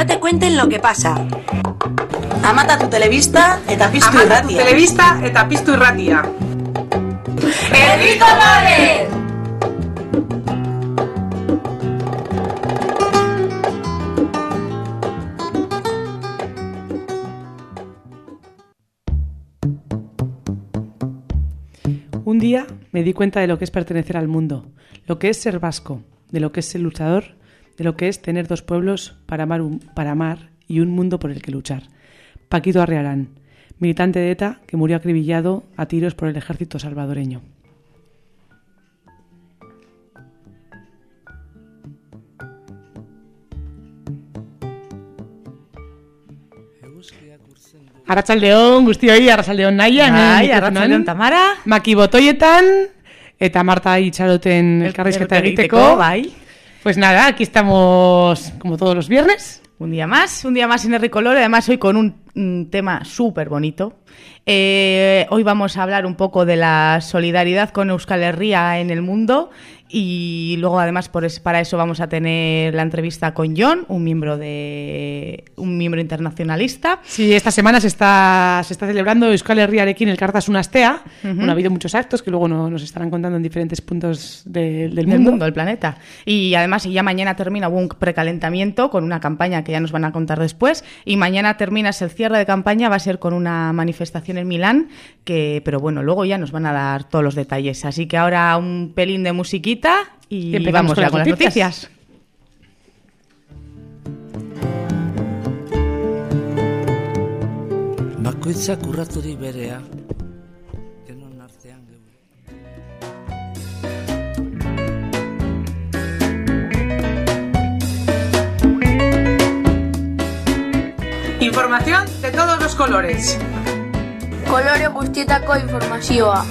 no te cuenten lo que pasa. Amata tu televista eta piztu Amata tu irratia. telebista eta piztu irratia. Un día me di cuenta de lo que es pertenecer al mundo, lo que es ser vasco, de lo que es ser luchador, de lo que es tener dos pueblos para amar, un- para amar y un mundo por el que luchar. Paquito Arriarán, militante de ETA que murió acribillado a tiros por el ejército salvadoreño. Arratsaldeon guztioi, arratsaldeon naia, Bai, arratsaldeon Tamara. Maki botoietan eta Marta itxaroten elkarrizketa egiteko. bai. Pues nada, aquí estamos como todos los viernes. Un día más, un día más en el Color, además hoy con un, tema súper bonito. Eh, hoy vamos a hablar un poco de la solidaridad con Euskal Herria en el mundo y luego además por es- para eso vamos a tener la entrevista con John, un miembro de un miembro internacionalista. Sí, esta semana se está, se está celebrando Euskal Herriarekin el Cartasun Astea. Bueno, ha habido muchos actos que luego no- nos estarán contando en diferentes puntos de- del del mundo. mundo, del planeta. Y además ya mañana termina hubo un precalentamiento con una campaña que ya nos van a contar después y mañana termina es el cierre de campaña va a ser con una manifestación en Milán que pero bueno, luego ya nos van a dar todos los detalles. Así que ahora un pelín de musiquita y, Y empezamos vamos con ya las con las noticias. noticias. Bakoitzak urraturik berea, denon artean geure. Información de todos los colores. Kolore guztietako informazioa.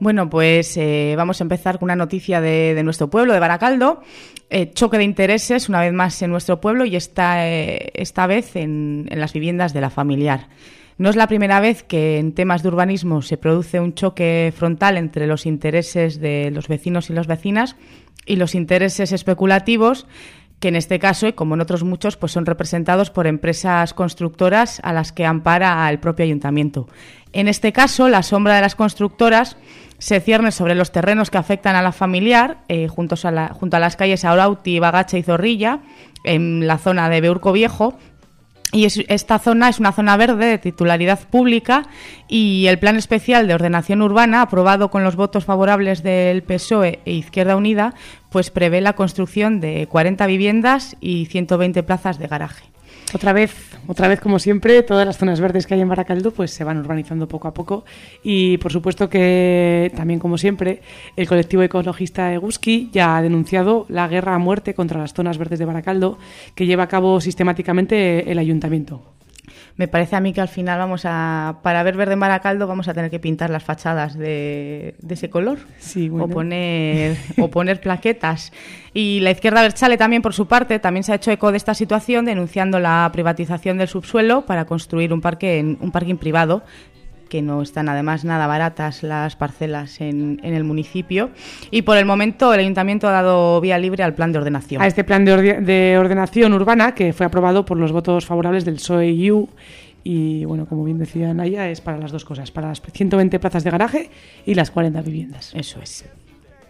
Bueno, pues eh, vamos a empezar con una noticia de, nuestro pueblo, de Baracaldo. Eh, choque de intereses, una vez más en nuestro pueblo, y esta, eh, esta vez en las viviendas de la familiar. No es la primera vez que en temas de urbanismo se produce un choque frontal entre los intereses de los vecinos y las vecinas y los intereses especulativos que en este caso, y como en otros muchos, pues son representados por empresas constructoras a las que ampara el propio ayuntamiento. En este caso, la sombra de las constructoras se cierne sobre los terrenos que afectan a la familiar, eh, juntos a junto a las calles Aurauti, Bagacha y Zorrilla, en la zona de Beurco Viejo, y es- esta zona es una zona verde de titularidad pública y el Plan Especial de Ordenación Urbana, aprobado con los votos favorables del PSOE e Izquierda Unida, pues prevé la construcción de 40 viviendas y 120 plazas de garaje. Otra vez, otra vez como siempre, todas las zonas verdes que hay en Baracaldo pues se van urbanizando poco a poco y por supuesto que también como siempre el colectivo ecologista Eguski ya ha denunciado la guerra a muerte contra las zonas verdes de Baracaldo que lleva a cabo sistemáticamente el ayuntamiento. Me parece a mí que al final vamos a, para ver verde en Baracaldo, vamos a tener que pintar las fachadas de, de ese color. Sí, bueno. O poner, o poner plaquetas. Y la izquierda Berchale también, por su parte, también se ha hecho eco de esta situación, denunciando la privatización del subsuelo para construir un parque un parking privado que no están además nada baratas las parcelas en, en el municipio. Y por el momento el ayuntamiento ha dado vía libre al plan de ordenación. A este plan de, orde- de ordenación urbana que fue aprobado por los votos favorables del PSOE y U y bueno, como bien decía Naya, es para las dos cosas, para las 120 plazas de garaje y las 40 viviendas. Eso es.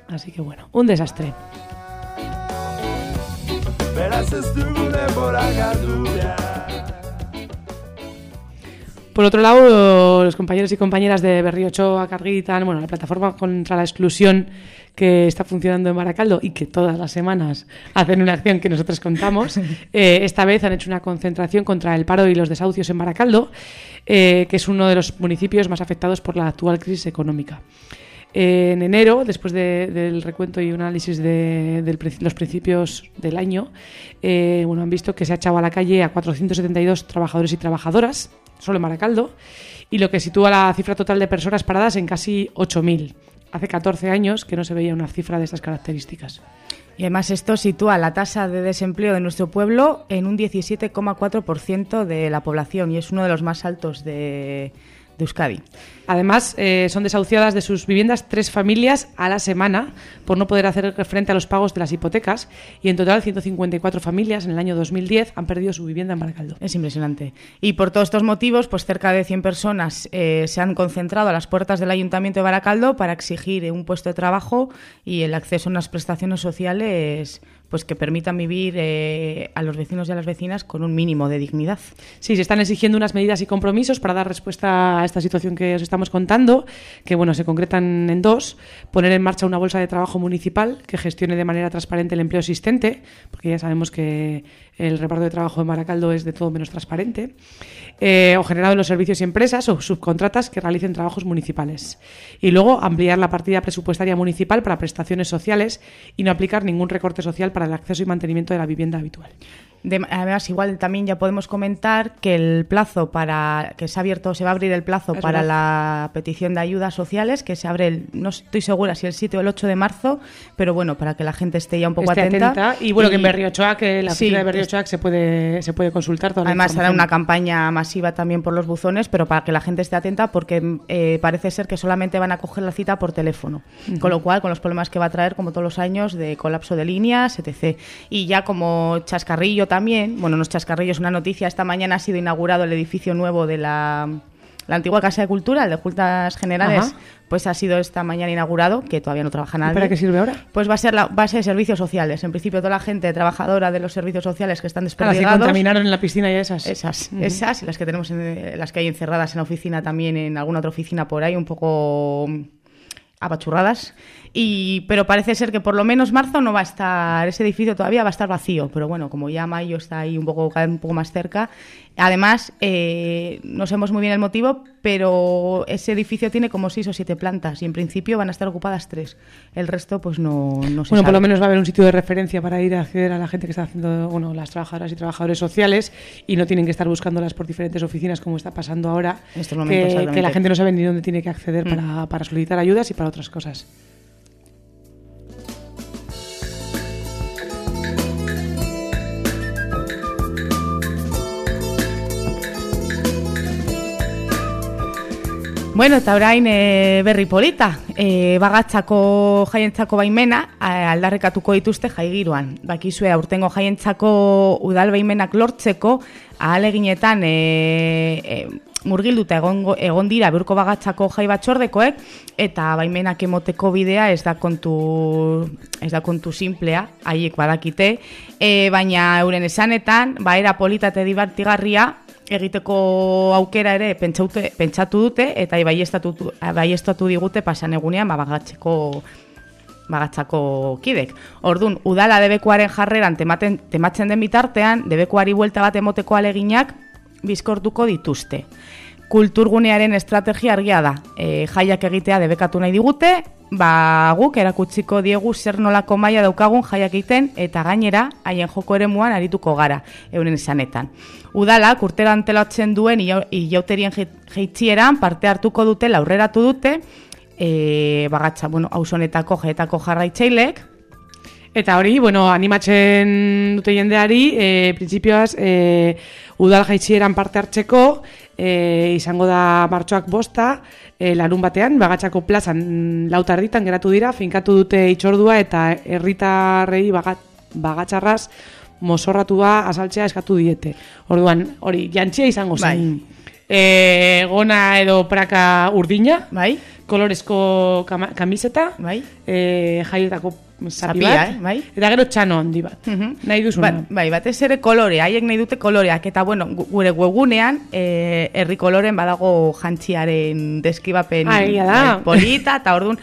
Así que bueno, un desastre. Por otro lado, los compañeros y compañeras de Berriochoa, Carguitan, bueno, la plataforma contra la exclusión que está funcionando en Baracaldo y que todas las semanas hacen una acción que nosotros contamos, eh, esta vez han hecho una concentración contra el paro y los desahucios en Baracaldo, eh, que es uno de los municipios más afectados por la actual crisis económica. En enero, después de- del recuento y un análisis de, los principios del año, eh, bueno, han visto que se ha echado a la calle a 472 trabajadores y trabajadoras, solo en Baracaldo, y lo que sitúa la cifra total de personas paradas en casi 8.000. Hace 14 años que no se veía una cifra de estas características. Y además esto sitúa la tasa de desempleo de nuestro pueblo en un 17,4% de la población y es uno de los más altos de, de Euskadi. Además, eh, son desahuciadas de sus viviendas tres familias a la semana por no poder hacer frente a los pagos de las hipotecas y en total 154 familias en el año 2010 han perdido su vivienda en Baracaldo. Es impresionante. Y por todos estos motivos, pues cerca de 100 personas eh, se han concentrado a las puertas del Ayuntamiento de Baracaldo para exigir un puesto de trabajo y el acceso a unas prestaciones sociales pues que permitan vivir eh, a los vecinos y a las vecinas con un mínimo de dignidad. Sí, se están exigiendo unas medidas y compromisos para dar respuesta a esta situación que os estamos contando, que bueno, se concretan en dos, poner en marcha una bolsa de trabajo municipal que gestione de manera transparente el empleo existente, porque ya sabemos que el reparto de trabajo en Baracaldo es de todo menos transparente, eh, o generado en los servicios y empresas o subcontratas que realicen trabajos municipales. Y luego ampliar la partida presupuestaria municipal para prestaciones sociales y no aplicar ningún recorte social para el acceso y mantenimiento de la vivienda habitual. De- además, igual también ya podemos comentar que el plazo para que se ha abierto, se va a abrir el plazo Es para verdad. la petición de ayudas sociales, que se abre, el, no estoy segura si el 7 o el 8 de marzo, pero bueno, para que la gente esté ya un poco Esté atenta. atenta. Y bueno, que en Berriochoa, que la Sí, oficina de es- Berriochoa se puede, se puede consultar toda Además, hará una campaña masiva también por los buzones, pero para que la gente esté atenta, porque eh, parece ser que solamente van a coger la cita por teléfono. Con lo cual, con los problemas que va a traer, como todos los años, de colapso de líneas, etc. Y ya como chascarrillo también, bueno, no es chascarrillo, es una noticia, esta mañana ha sido inaugurado el edificio nuevo de la, la antigua Casa de Cultura, el de Juntas Generales, Ajá. pues ha sido esta mañana inaugurado, que todavía no trabaja ¿Y nadie. para qué sirve ahora? Pues va a ser la base de servicios sociales. En principio, toda la gente trabajadora de los servicios sociales que están A las que desperdigados. contaminaron en la piscina y esas. Esas, esas las que tenemos, en- las que hay encerradas en la oficina también, en alguna otra oficina por ahí, un poco apachurradas. Y, pero parece ser que por lo menos marzo no va a estar, ese edificio todavía va a estar vacío, pero bueno, como ya mayo está ahí un poco, un poco más cerca. Además, eh, no sabemos muy bien el motivo, pero ese edificio tiene como seis o siete plantas y en principio van a estar ocupadas tres. El resto, pues no, no se Bueno, por lo menos va a haber un sitio de referencia para ir a acceder a la gente que está haciendo, bueno, las trabajadoras y trabajadores sociales y no tienen que estar buscándolas por diferentes oficinas como está pasando ahora, En estos momentos, que, que la gente no sabe ni dónde tiene que acceder Mm. para, para solicitar ayudas y para otras cosas. Bueno, eta orain e, berri polita, e, bagatzako jaientzako baimena a- aldarrekatuko dituzte jaigiroan. Bakizue aurtengo jaientzako udal baimenak lortzeko ahaleginetan e, e, murgilduta egongo, egon dira beurko bagatzako jai batzordekoek eta baimenak emoteko bidea ez da kontu ez da kontu simplea, haiek badakite, e, baina euren esanetan, ba era polita eta dibartigarria egiteko aukera ere pentsaute, pentsatu dute eta baiestatu, digute pasan egunean ba, bagatzeko bagatzako kidek. Ordun udala debekoaren jarreran tematen, tematzen den bitartean, debekoari buelta bat emoteko aleginak bizkortuko dituzte. Kulturgunearen estrategia argia da. E, jaiak egitea debekatu nahi digute, ba guk erakutsiko diegu zer nolako maila daukagun jaiak egiten eta gainera haien joko eremuan arituko gara euren esanetan. Udalak urtera antelatzen duen ilau- ilauterien je- jeitzieran parte hartuko dute, aurreratu dute, e, bagatza, bueno, hausonetako jaetako jarraitzaileek, Eta hori, bueno, animatzen dute jendeari, e, printzipioaz, e, udal jaitsieran parte hartzeko, e, izango da martxoak bosta, e, larun batean, bagatzako plazan lautarditan geratu dira, finkatu dute itxordua eta herritarrei bagat, bagatzarraz mozorratua azaltzea eskatu diete. Orduan, hori, jantzia izango zen. E, gona edo praka urdina, bai? kolorezko kama, kamiseta, Bai? e, jaietako zapi Zapia, bat, eh, bai? eta gero txano handi bat. Mhm. Nahi duzuna. Ba, bai, batez ere kolore, haiek nahi dute koloreak, eta bueno, gu- gure webgunean, eh, herri koloren badago jantziaren deskibapen Ah, egia da. bai, polita, eta orduan,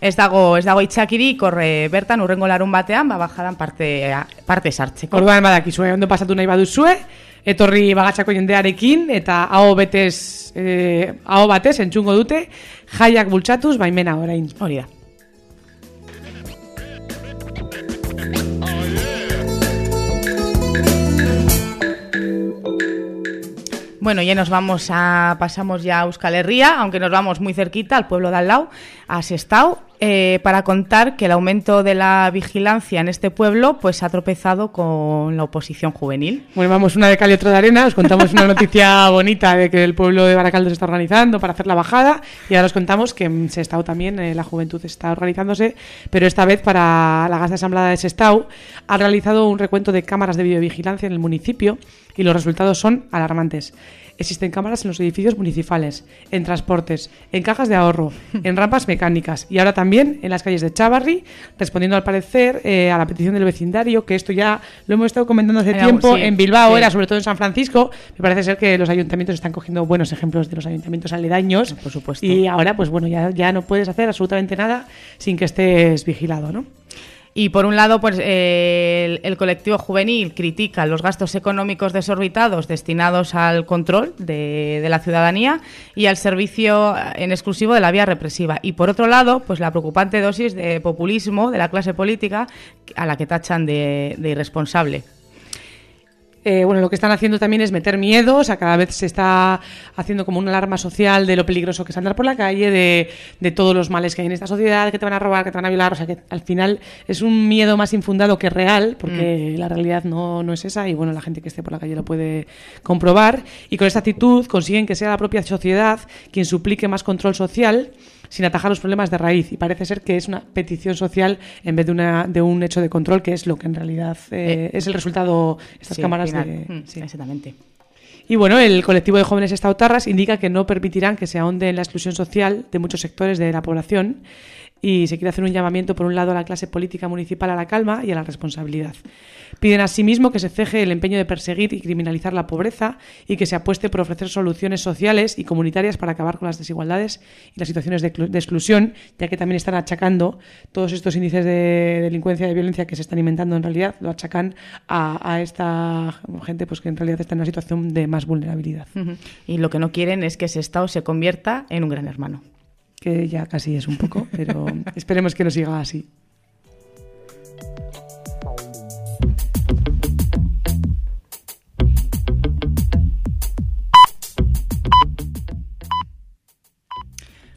ez dago, ez dago itxakirik, horre bertan, urrengo larun batean, ba, bajadan parte, parte sartzeko. Orduan badakizue, ondo pasatu nahi baduzue, etorri bagatzako jendearekin, eta hau betez, eh, hau batez, entzungo dute, jaiak bultzatuz, baimena orain. Hori da. Bueno, ya nos vamos a pasamos ya a Euskal Herria, aunque nos vamos muy cerquita al pueblo de al lado, a Sestao. Eh, para contar que el aumento de la vigilancia en este pueblo pues ha tropezado con la oposición juvenil. Bueno, vamos una de cal y otra de arena. Os contamos una noticia bonita de que el pueblo de Baracaldo se está organizando para hacer la bajada y ahora os contamos que en Sestao también eh, la juventud está organizándose, pero esta vez para la Gasta Asamblea de Sestao ha realizado un recuento de cámaras de videovigilancia en el municipio y los resultados son alarmantes. Existen cámaras en los edificios municipales, en transportes, en cajas de ahorro, en rampas mecánicas y ahora también en las calles de Chavarri, respondiendo al parecer eh, a la petición del vecindario, que esto ya lo hemos estado comentando hace Era- tiempo, sí, en Bilbao sí. era, sobre todo en San Francisco. Me parece ser que los ayuntamientos están cogiendo buenos ejemplos de los ayuntamientos aledaños. Por supuesto. Y ahora, pues bueno, ya, ya no puedes hacer absolutamente nada sin que estés vigilado, ¿no? Y por un lado, pues eh, el, colectivo juvenil critica los gastos económicos desorbitados destinados al control de, la ciudadanía y al servicio en exclusivo de la vía represiva. Y por otro lado, pues la preocupante dosis de populismo de la clase política a la que tachan de irresponsable. Eh, bueno, lo que están haciendo también es meter miedo, o sea, cada vez se está haciendo como una alarma social de lo peligroso que es andar por la calle, de, de todos los males que hay en esta sociedad, que te van a robar, que te van a violar, o sea, que al final es un miedo más infundado que real, porque la realidad no, no es esa, y bueno, la gente que esté por la calle lo puede comprobar, y con esta actitud consiguen que sea la propia sociedad quien suplique más control social sin atajar los problemas de raíz, y parece ser que es una petición social en vez de, una, de un hecho de control, que es lo que en realidad eh, es el resultado, estas Sí, cámaras final. de... Mm, sí. Exactamente. Y bueno, el colectivo de jóvenes estautarras indica que no permitirán que se ahonde en la exclusión social de muchos sectores de la población y se quiere hacer un llamamiento, por un lado, a la clase política municipal a la calma y a la responsabilidad. Piden asimismo que se ceje el empeño de perseguir y criminalizar la pobreza y que se apueste por ofrecer soluciones sociales y comunitarias para acabar con las desigualdades y las situaciones de, exclu- de exclusión, ya que también están achacando todos estos índices de delincuencia y de violencia que se están inventando en realidad, lo achacan a, a esta gente pues que en realidad está en una situación de más vulnerabilidad. Y lo que no quieren es que ese Estado se convierta en un gran hermano. Que ya casi es un poco, pero esperemos que no siga así.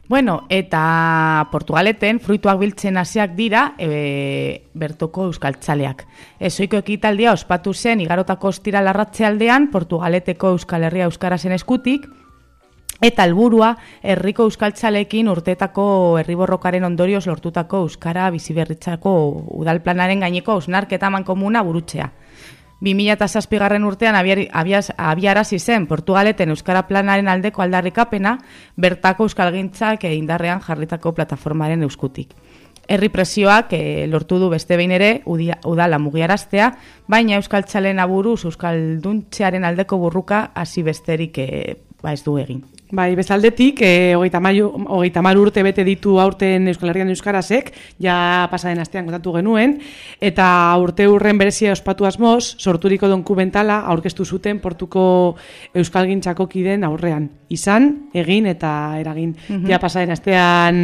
Bueno, eta Portugaleten fruituak biltzen hasiak dira e, bertoko euskaltzaleak. Ezoiko ekitaldia ospatu zen igarotako ostira larratzealdean Portugaleteko Euskal Herria Euskarazen eskutik, Eta helburua herriko euskaltzalekin urteetako herriborrokaren ondorioz lortutako euskara biziberritzako udalplanaren gaineko ausnarketa mankomuna burutzea. 2007garren urtean abiarazi zen Portugaleten euskara planaren aldeko aldarrikapena bertako euskalgintzak indarrean jarritako plataformaren euskutik. Herri presioak eh, lortu du beste behin ere udala mugiaraztea, baina euskaltzalen aburuz euskalduntzearen aldeko burruka hasi besterik eh, ba ez du egin. Bai, bezaldetik, e, hogeita, maio, hogeita mar urte bete ditu aurten Euskal Herrian Euskarasek, ja pasaden astean kontatu genuen, eta urte urren berezia ospatu asmoz, sorturiko donku bentala aurkeztu zuten portuko Euskalgintzako kiden aurrean. Izan, egin eta eragin. Ja pasaden astean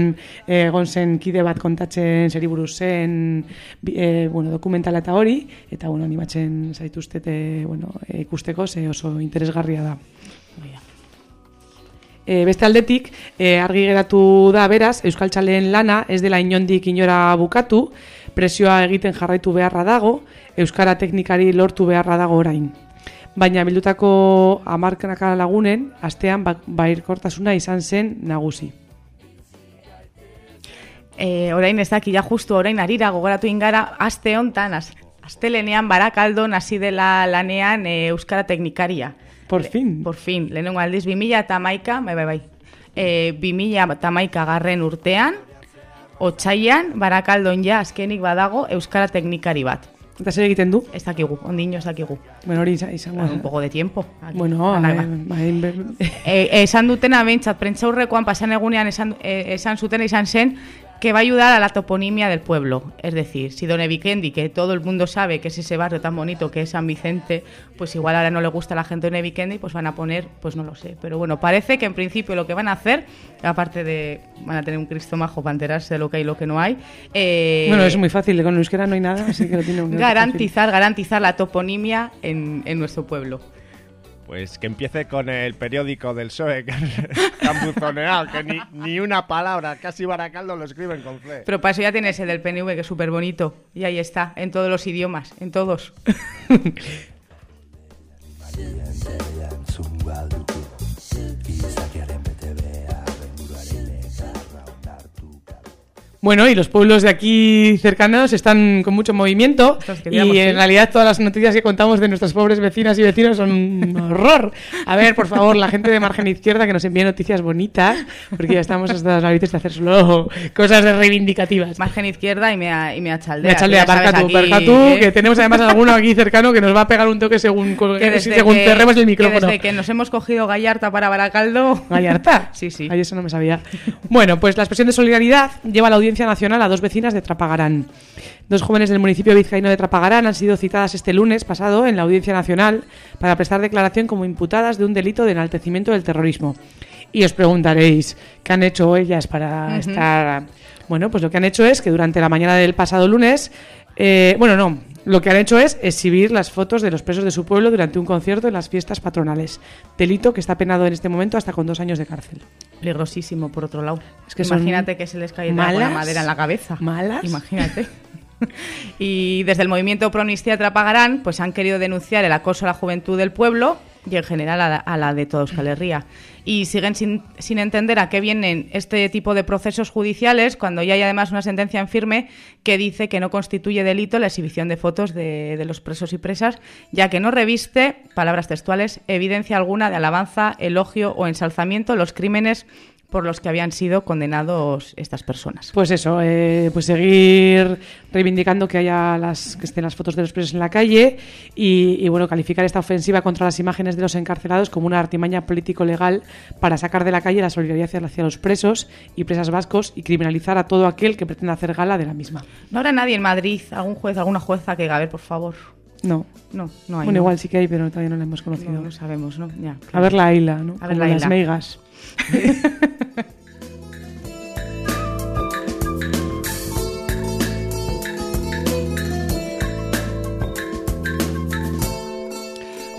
eh, egon zen kide bat kontatzen zeri buruz zen eh, bueno, dokumentala eta hori, eta bueno, animatzen zaituztete bueno, eh, ikusteko, ze oso interesgarria da. E, beste aldetik, e, argi geratu da beraz, Euskaltzaleen lana ez dela inondik inora bukatu, presioa egiten jarraitu beharra dago, Euskara teknikari lortu beharra dago orain. Baina bildutako amarkanaka lagunen, astean ba- bairkortasuna izan zen nagusi. E, orain ez daki, ja justu orain arira gogoratu ingara, aste hontan, az, astelenean barakaldon hasi dela lanean e, Euskara teknikaria. Por fin. Por fin, lehenengo aldiz, 2000 eta maika, bai, bai, bai. E, 2000 eta maika garren urtean, otxaian, barakaldon ja azkenik badago Euskara teknikari bat. Eta zer egiten du? Ez dakigu, ondino ez dakigu. Bueno, hori izan- izango. Un poco de tiempo. Aquí. Bueno, eh, ba. bai, be- E, esan dutena behintzat, prentzaurrekoan pasan egunean esan, esan zutena izan zen que va a ayudar a la toponimia del pueblo. Es decir, si Don Evikendi, que todo el mundo sabe que es ese barrio tan bonito que es San Vicente, pues igual ahora no le gusta a la gente de Don Evikendi, pues van a poner, pues no lo sé. Pero bueno, parece que en principio lo que van a hacer, aparte de, van a tener un cristo majo para enterarse de lo que hay y lo que no hay, eh, bueno, es muy fácil, con euskera no hay nada, así que lo tiene un garantizar, garantizar la toponimia en, en nuestro pueblo. Pues que empiece con el periódico del PSOE, que han buzoneado, que ni, ni una palabra, casi Baracaldo lo escriben con C. Pero para eso ya tienes el del PNV, que es súper bonito. Y ahí está, en todos los idiomas, en todos. Bueno, y los pueblos de aquí cercanos están con mucho movimiento y en sí. realidad todas las noticias que contamos de nuestras pobres vecinas y vecinos son un horror. A ver, por favor, la gente de margen izquierda que nos envíe noticias bonitas, porque ya estamos hasta las narices de hacer solo cosas reivindicativas. Margen izquierda y me, y me achaldea. Me echale a tú ya sabes Parca tú, ¿eh? que tenemos además alguno aquí cercano que nos va a pegar un toque según, Que según que- cerremos el que micrófono. desde que nos hemos cogido Gallarta para Baracaldo. Gallarta. Sí, sí. Ay, eso no me sabía. Bueno, pues la expresión de solidaridad lleva a la Audiencia Nacional a dos vecinas de Trapagarán. Dos jóvenes del municipio vizcaíno de Trapagarán han sido citadas este lunes pasado en la Audiencia Nacional para prestar declaración como imputadas de un delito de enaltecimiento del terrorismo. Y os preguntaréis, ¿qué han hecho ellas para estar...? Bueno, pues lo que han hecho es que durante la mañana del pasado lunes... eh, bueno, no, lo que han hecho es exhibir las fotos de los presos de su pueblo durante un concierto en las fiestas patronales. Delito que está penado en este momento hasta con dos años de cárcel. Peligrosísimo, por otro lado. Es que Imagínate que se les cae la madera en la cabeza. malas. Imagínate. y desde el movimiento Pro Amnistía Trapagarán, pues han querido denunciar el acoso a la juventud del pueblo y en general a la, a la de toda Euskal Herria. Y siguen sin, sin entender a qué vienen este tipo de procesos judiciales cuando ya hay además una sentencia en firme que dice que no constituye delito la exhibición de fotos de, de los presos y presas, ya que no reviste, palabras textuales, evidencia alguna de alabanza, elogio o ensalzamiento los crímenes por los que habían sido condenados estas personas. Pues eso, eh, pues seguir reivindicando que haya las que estén las fotos de los presos en la calle y, y, bueno calificar esta ofensiva contra las imágenes de los encarcelados como una artimaña político legal para sacar de la calle la solidaridad hacia, los presos y presas vascos y criminalizar a todo aquel que pretenda hacer gala de la misma. ¿No habrá nadie en Madrid, algún juez, alguna jueza que diga, a ver, por favor? No, No, no hay. bueno ¿no? igual sí que hay, pero todavía no la hemos conocido. No, no sabemos, ¿no? Ya, A ver la Aila, ¿no? A ver Como la las meigas.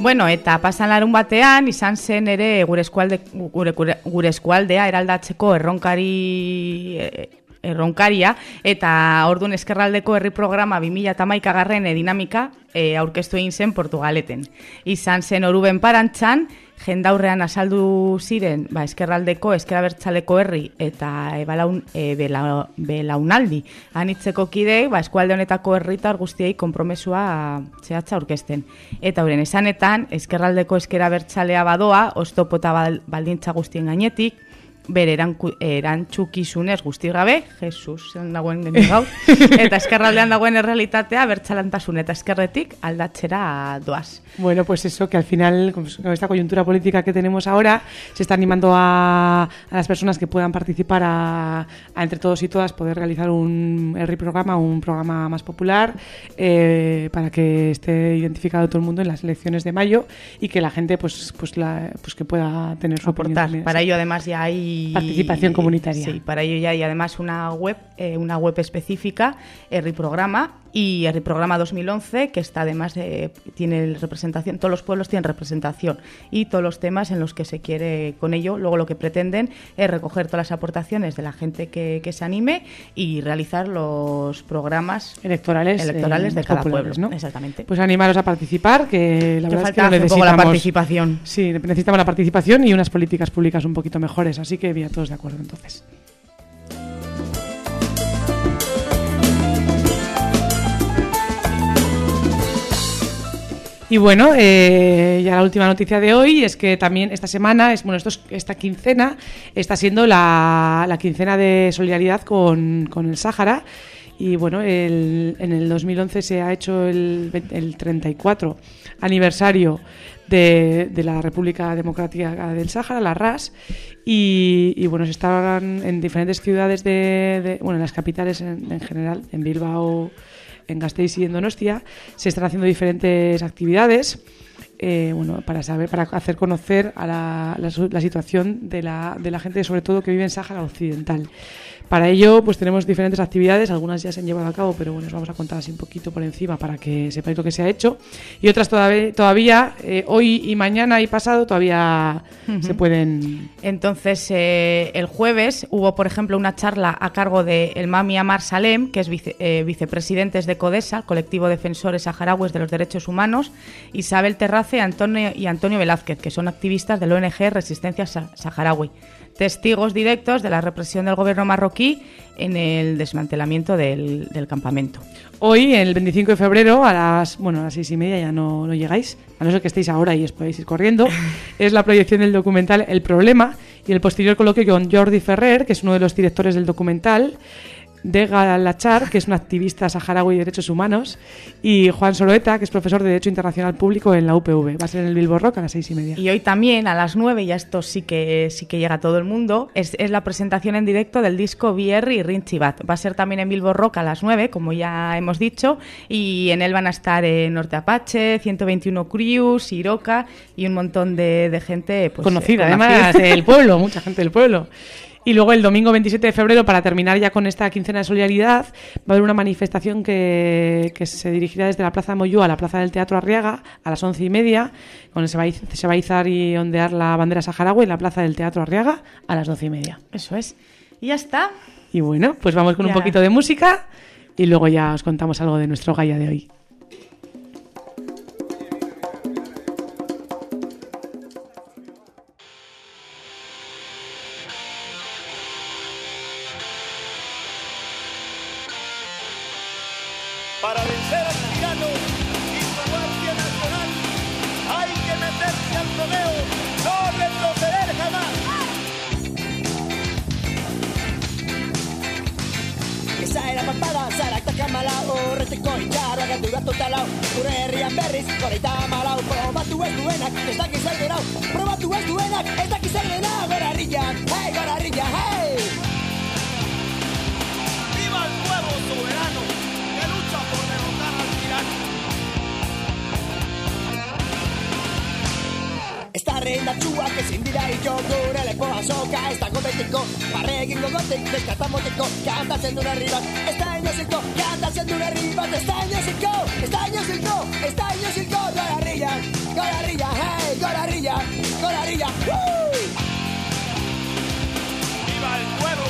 Bueno, eta pasan larun batean, izan zen ere gure, eskualde, gure, gure, gure eskualdea eraldatzeko erronkari eh, erronkaria, eta ordun eskerraldeko herri programa 2008 garren dinamika eh, aurkeztu egin zen Portugaleten. Izan zen oruben parantxan, jendaurrean azaldu ziren ba, eskerraldeko, eskerabertxaleko herri eta e, balaun, e, bela, belaunaldi. Anitzeko kidei, ba, eskualde honetako herritar guztiei konpromesua zehatza aurkezten. Eta horren esanetan, eskerraldeko eskerabertxalea badoa, oztopo eta bal, baldintza guztien gainetik, bere eranku, erantzukizunez guzti gabe, Jesus dagoen geni gaur, eta eskerraldean dagoen errealitatea bertxalantasun eta eskerretik aldatzera doaz. Bueno, pues eso, que al final, con esta coyuntura política que tenemos ahora, se está animando a, a las personas que puedan participar a, a entre todos y todas poder realizar un RI programa, un programa más popular, eh, para que esté identificado todo el mundo en las elecciones de mayo y que la gente, pues, pues, la, pues que pueda tener su opinión aportar. también. Para ello además ya hay Participación comunitaria. Sí, para ello ya hay además una web, eh, una web específica, Erri Programa y Erri Programa 2011 que está además de tiene representación, todos los pueblos tienen representación y todos los temas en los que se quiere con ello. Luego lo que pretenden es recoger todas las aportaciones de la gente que, que se anime y realizar los programas electorales, electorales eh, de cada pueblo. ¿no? Exactamente. Pues animaros a participar, que la Que verdad es que un poco la necesitamos. participación. Sí, necesitamos la participación y unas políticas públicas un poquito mejores, así que bien, todos de acuerdo entonces. Y bueno, eh, ya la última noticia de hoy es que también esta semana, es, bueno, esta quincena está siendo la, la quincena de solidaridad con, con el Sáhara. Y bueno, en el 2011 se ha hecho el, el 34 aniversario de, de la República Democrática del Sáhara, la RAS, y, y, bueno, se estaban en diferentes ciudades de, de- bueno, en las capitales en, en general, en Bilbao, en Gasteiz y en Donostia, se están haciendo diferentes actividades eh, bueno, para saber, para hacer conocer a la, la situación de la, de la gente, sobre todo que vive en Sáhara Occidental. Para ello, pues tenemos diferentes actividades, algunas ya se han llevado a cabo, pero bueno, os vamos a contar así un poquito por encima para que sepáis lo que se ha hecho. Y otras todavía, todavía eh, hoy y mañana y pasado, todavía se pueden... Entonces, eh, el jueves hubo, por ejemplo, una charla a cargo de el Mami Amar Salem, que es vice, eh, vicepresidente de CODESA, Colectivo Defensores Saharauis de los Derechos Humanos, Isabel Terrace Antonio, y Antonio Velázquez, que son activistas del ONG Resistencia Sa- Saharaui testigos directos de la represión del gobierno marroquí en el desmantelamiento del, del campamento. Hoy, el 25 de febrero, a las, bueno, a las seis y media ya no, no llegáis, a no ser que estéis ahora y os podéis ir corriendo, es la proyección del documental El Problema y el posterior coloquio con Jordi Ferrer, que es uno de los directores del documental, de Galachar, que es un activista saharaui de derechos humanos, y Juan Soloeta, que es profesor de Derecho Internacional Público en la UPV. Va a ser en el Bilbo Rock a las seis y media. Y hoy también a las 9, ya esto sí que sí que llega a todo el mundo, es, es la presentación en directo del disco BR y Rinchibat. Va a ser también en Bilbo Rock a las 9, como ya hemos dicho, y en él van a estar eh, Norte Apache, 121 Crews, Iroca y un montón de, de gente pues, conocida, eh, además, del pueblo, mucha gente del pueblo. Y luego el domingo 27 de febrero, para terminar ya con esta quincena de solidaridad, va a haber una manifestación que, que se dirigirá desde la Plaza de Moyúa a la Plaza del Teatro Arriaga a las once y media, donde se va, a, se va a izar y ondear la bandera saharaui en la Plaza del Teatro Arriaga a las doce y media. Eso es. Y ya está. Y bueno, pues vamos con un poquito de música y luego ya os contamos algo de nuestro Gaia de hoy. Ez da rendatxuak ezin dira ito Gure lepoa soka ez dago betiko Barre egingo gotik, deskata motiko Kantatzen duen herri bat, ez da inoziko Kantatzen duen herri bat, ez da inoziko Ez da inoziko, ez da inoziko Gorarrilla, gorarrilla, hey, gorarrilla Gorarrilla, woo! ¡Viva el pueblo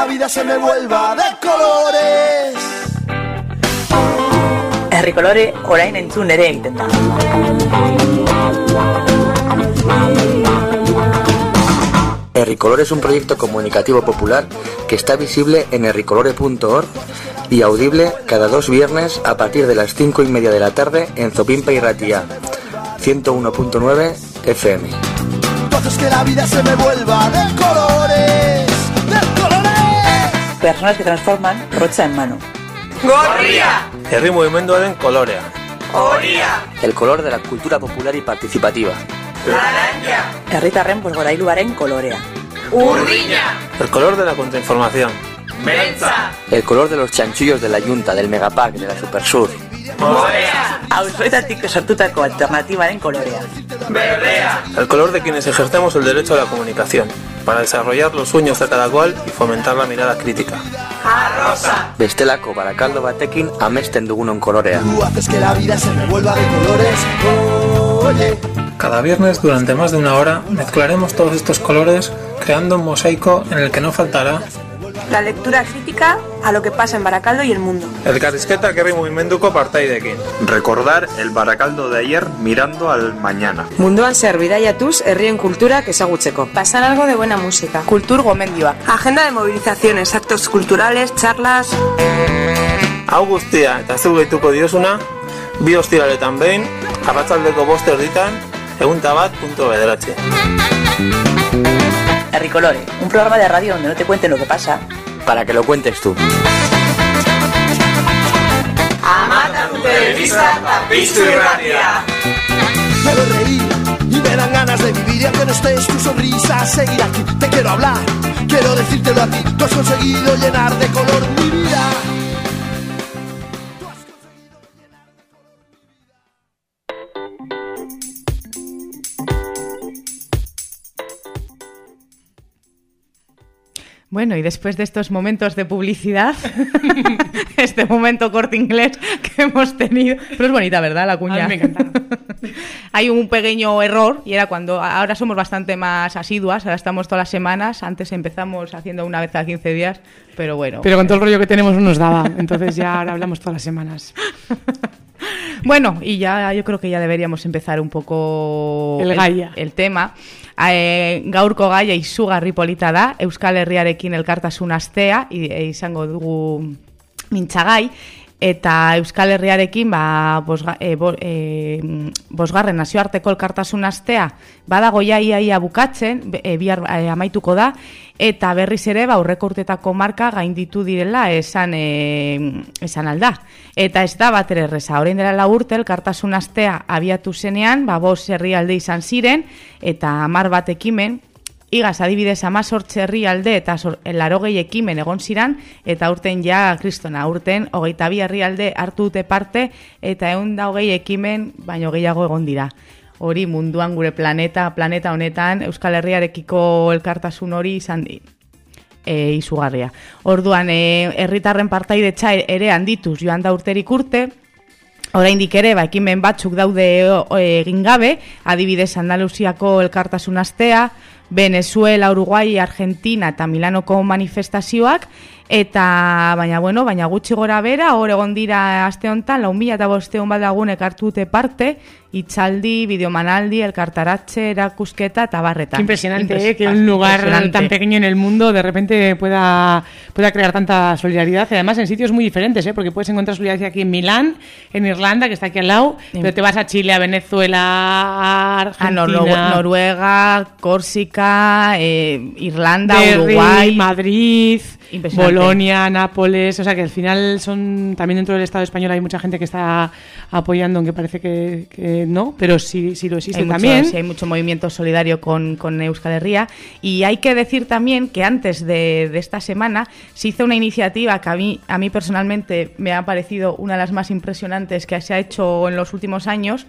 la vida se me vuelva de colores. Herri kolore orain entzun ere egiten da. Herricolor es un proyecto comunicativo popular que está visible en herricolore.org y audible cada dos viernes a partir de las cinco y media de la tarde en Zopimpa y Ratia, 101.9 FM. Entonces que la vida se me vuelva de colores. Personas que transforman rocha en mano. Gorria! Herri mugimenduaren kolorea. Horia! El color de la cultura popular y participativa. Laranja! Herritarren bosgorailuaren kolorea. Urdina! El color de la contrainformación. Beltza! El color de los chanchullos de la Junta, del Megapack, de la Supersur. Morea! Auzoetatik sortutako alternatibaren kolorea. Berdea! El color de quienes ejercemos el derecho a la comunicación, para desarrollar los sueños de cada cual y fomentar la mirada crítica. Arrosa! Bestelako barakaldo batekin amesten dugunon kolorea. Tú haces que la vida se me vuelva de colores. Oye. Cada viernes, durante más de una hora, mezclaremos todos estos colores creando un mosaico en el que no faltará La lectura crítica a lo que pasa en Baracaldo y el mundo. elkarrizketak herri mugimenduko partaidekin. Recordar el Baracaldo de ayer mirando al mañana. Munduan zer bidaiatuz herrien kulturak ezagutzeko. Pasar algo de buena música. Kultur gomendioa. Agenda de movilizaciones, actos culturales, charlas... Hau guztia eta zu gehituko diosuna, bi ostiraletan behin, arratzaldeko bost erditan, egunta bat punto bederatzi. Herri Colore, un programa de radio donde no te cuenten lo que pasa. Para que lo cuentes tú. Amata tu telebista eta piztu irratia! Quiero reír y me dan ganas de vivir y aunque no estés tu sonrisa seguir aquí. Te quiero hablar, quiero decírtelo a ti. Tú has conseguido llenar de color mi vida. Bueno, y después de estos momentos de publicidad, este momento corte inglés que hemos tenido, pero es bonita, ¿verdad? La cuña. A mí me encanta. Hay un pequeño error y era cuando ahora somos bastante más asiduas, ahora estamos todas las semanas, antes empezamos haciendo una vez cada 15 días, pero bueno. Pero con todo el rollo que tenemos no nos daba, entonces ya ahora hablamos todas las semanas. Bueno, y ya yo creo que ya deberíamos empezar un poco El gaia. el tema. Eh, gaurko gaia izugarri polita da, Euskal Herriarekin elkartasun astea, e, izango dugu mintzagai, eta Euskal Herriarekin ba, bosga, e, bo, e, bosgarren nazioarteko elkartasun astea badago ja ia, bukatzen, e, bihar e, amaituko da, eta berriz ere ba, aurreko urtetako marka gainditu direla esan, e, esan alda. Eta ez da bat ere erreza, orain dela urte elkartasun astea abiatu zenean, ba, bos herrialde izan ziren, eta hamar bat ekimen, Igaz, adibidez, amazortze herrialde eta sor- larogei ekimen egon ziran, eta urten ja, kristona, urten, hogeita bi herrialde hartu dute parte, eta egun da hogei ekimen, baino gehiago egon dira. Hori munduan gure planeta, planeta honetan, Euskal Herriarekiko elkartasun hori izan di. E, izugarria. Orduan, e, herritarren partaidetza ere handituz joan da urterik urte, Oraindik ere, ba, ekimen batzuk daude egin gabe, adibidez Andaluziako elkartasun astea, Venezuela, Uruguai, Argentina eta Milanoko manifestazioak, eta baina bueno, baina gutxi gora bera, hor egon dira aste honetan, lau mila eta bosteun bat lagunek hartu dute parte, itzaldi, videomanaldi, elkartaratxe, erakusketa eta barreta. Qué impresionante, Impres- ¿eh? que un lugar tan pequeño en el mundo de repente pueda, pueda crear tanta solidaridad. Y además en sitios muy diferentes, ¿eh? porque puedes encontrar solidaridad aquí en Milán, en Irlanda, que está aquí al lado, pero te vas a Chile, a Venezuela, a A Argentina, Nor- Noruega, Córsica, eh, Irlanda, Uruguay. Madrid. Bolonia, Nápoles, o sea que al final son también dentro del Estado español hay mucha gente que está apoyando, aunque parece que, que no, pero sí, sí lo existe hay mucho, también. sí, hay mucho movimiento solidario con, con Euskal Herria. Y hay que decir también que antes de, de esta semana se hizo una iniciativa que a mí, a mí personalmente me ha parecido una de las más impresionantes que se ha hecho en los últimos años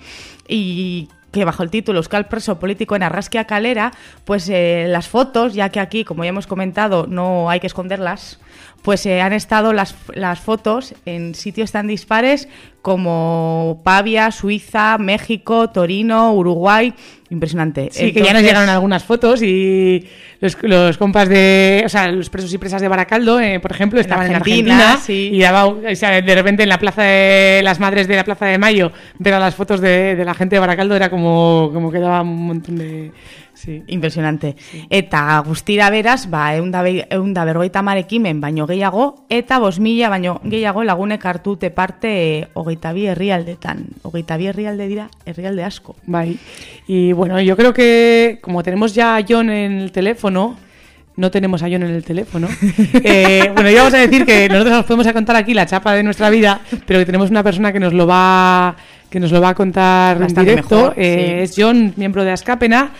y que bajo el título Euskal Preso Político en Arrasquia Calera, pues eh, las fotos, ya que aquí, como ya hemos comentado, no hay que esconderlas, pues eh, han estado las, las fotos en sitios tan dispares como Pavia, Suiza, México, Torino, Uruguay. Impresionante. Sí, que ya nos llegaron algunas fotos y los, los compas de, o sea, los presos y presas de Baracaldo, eh, por ejemplo, estaban en Argentina, Argentina, sí. y daba, o sea, de repente en la plaza de las madres de la plaza de Mayo, ver a las fotos de, de la gente de Baracaldo era como, como que daba un montón de, sí. Impresionante. Eta guztira beraz, ba, eunda, be, eunda berrogeita hamar ekimen baino gehiago, eta bos mila baino gehiago lagunek hartu dute parte eh, hogeita bi herrialdetan. Hogeita bi herrialde dira, herrialde asko. Bai. Y bueno, yo creo que como tenemos ya a John en el teléfono, no tenemos a John en el teléfono. eh, bueno, íbamos a decir que nosotros os podemos a contar aquí la chapa de nuestra vida, pero que tenemos una persona que nos lo va que nos lo va a contar en Bastante directo. mejor, Eh, sí. Es John, miembro de Ascapena.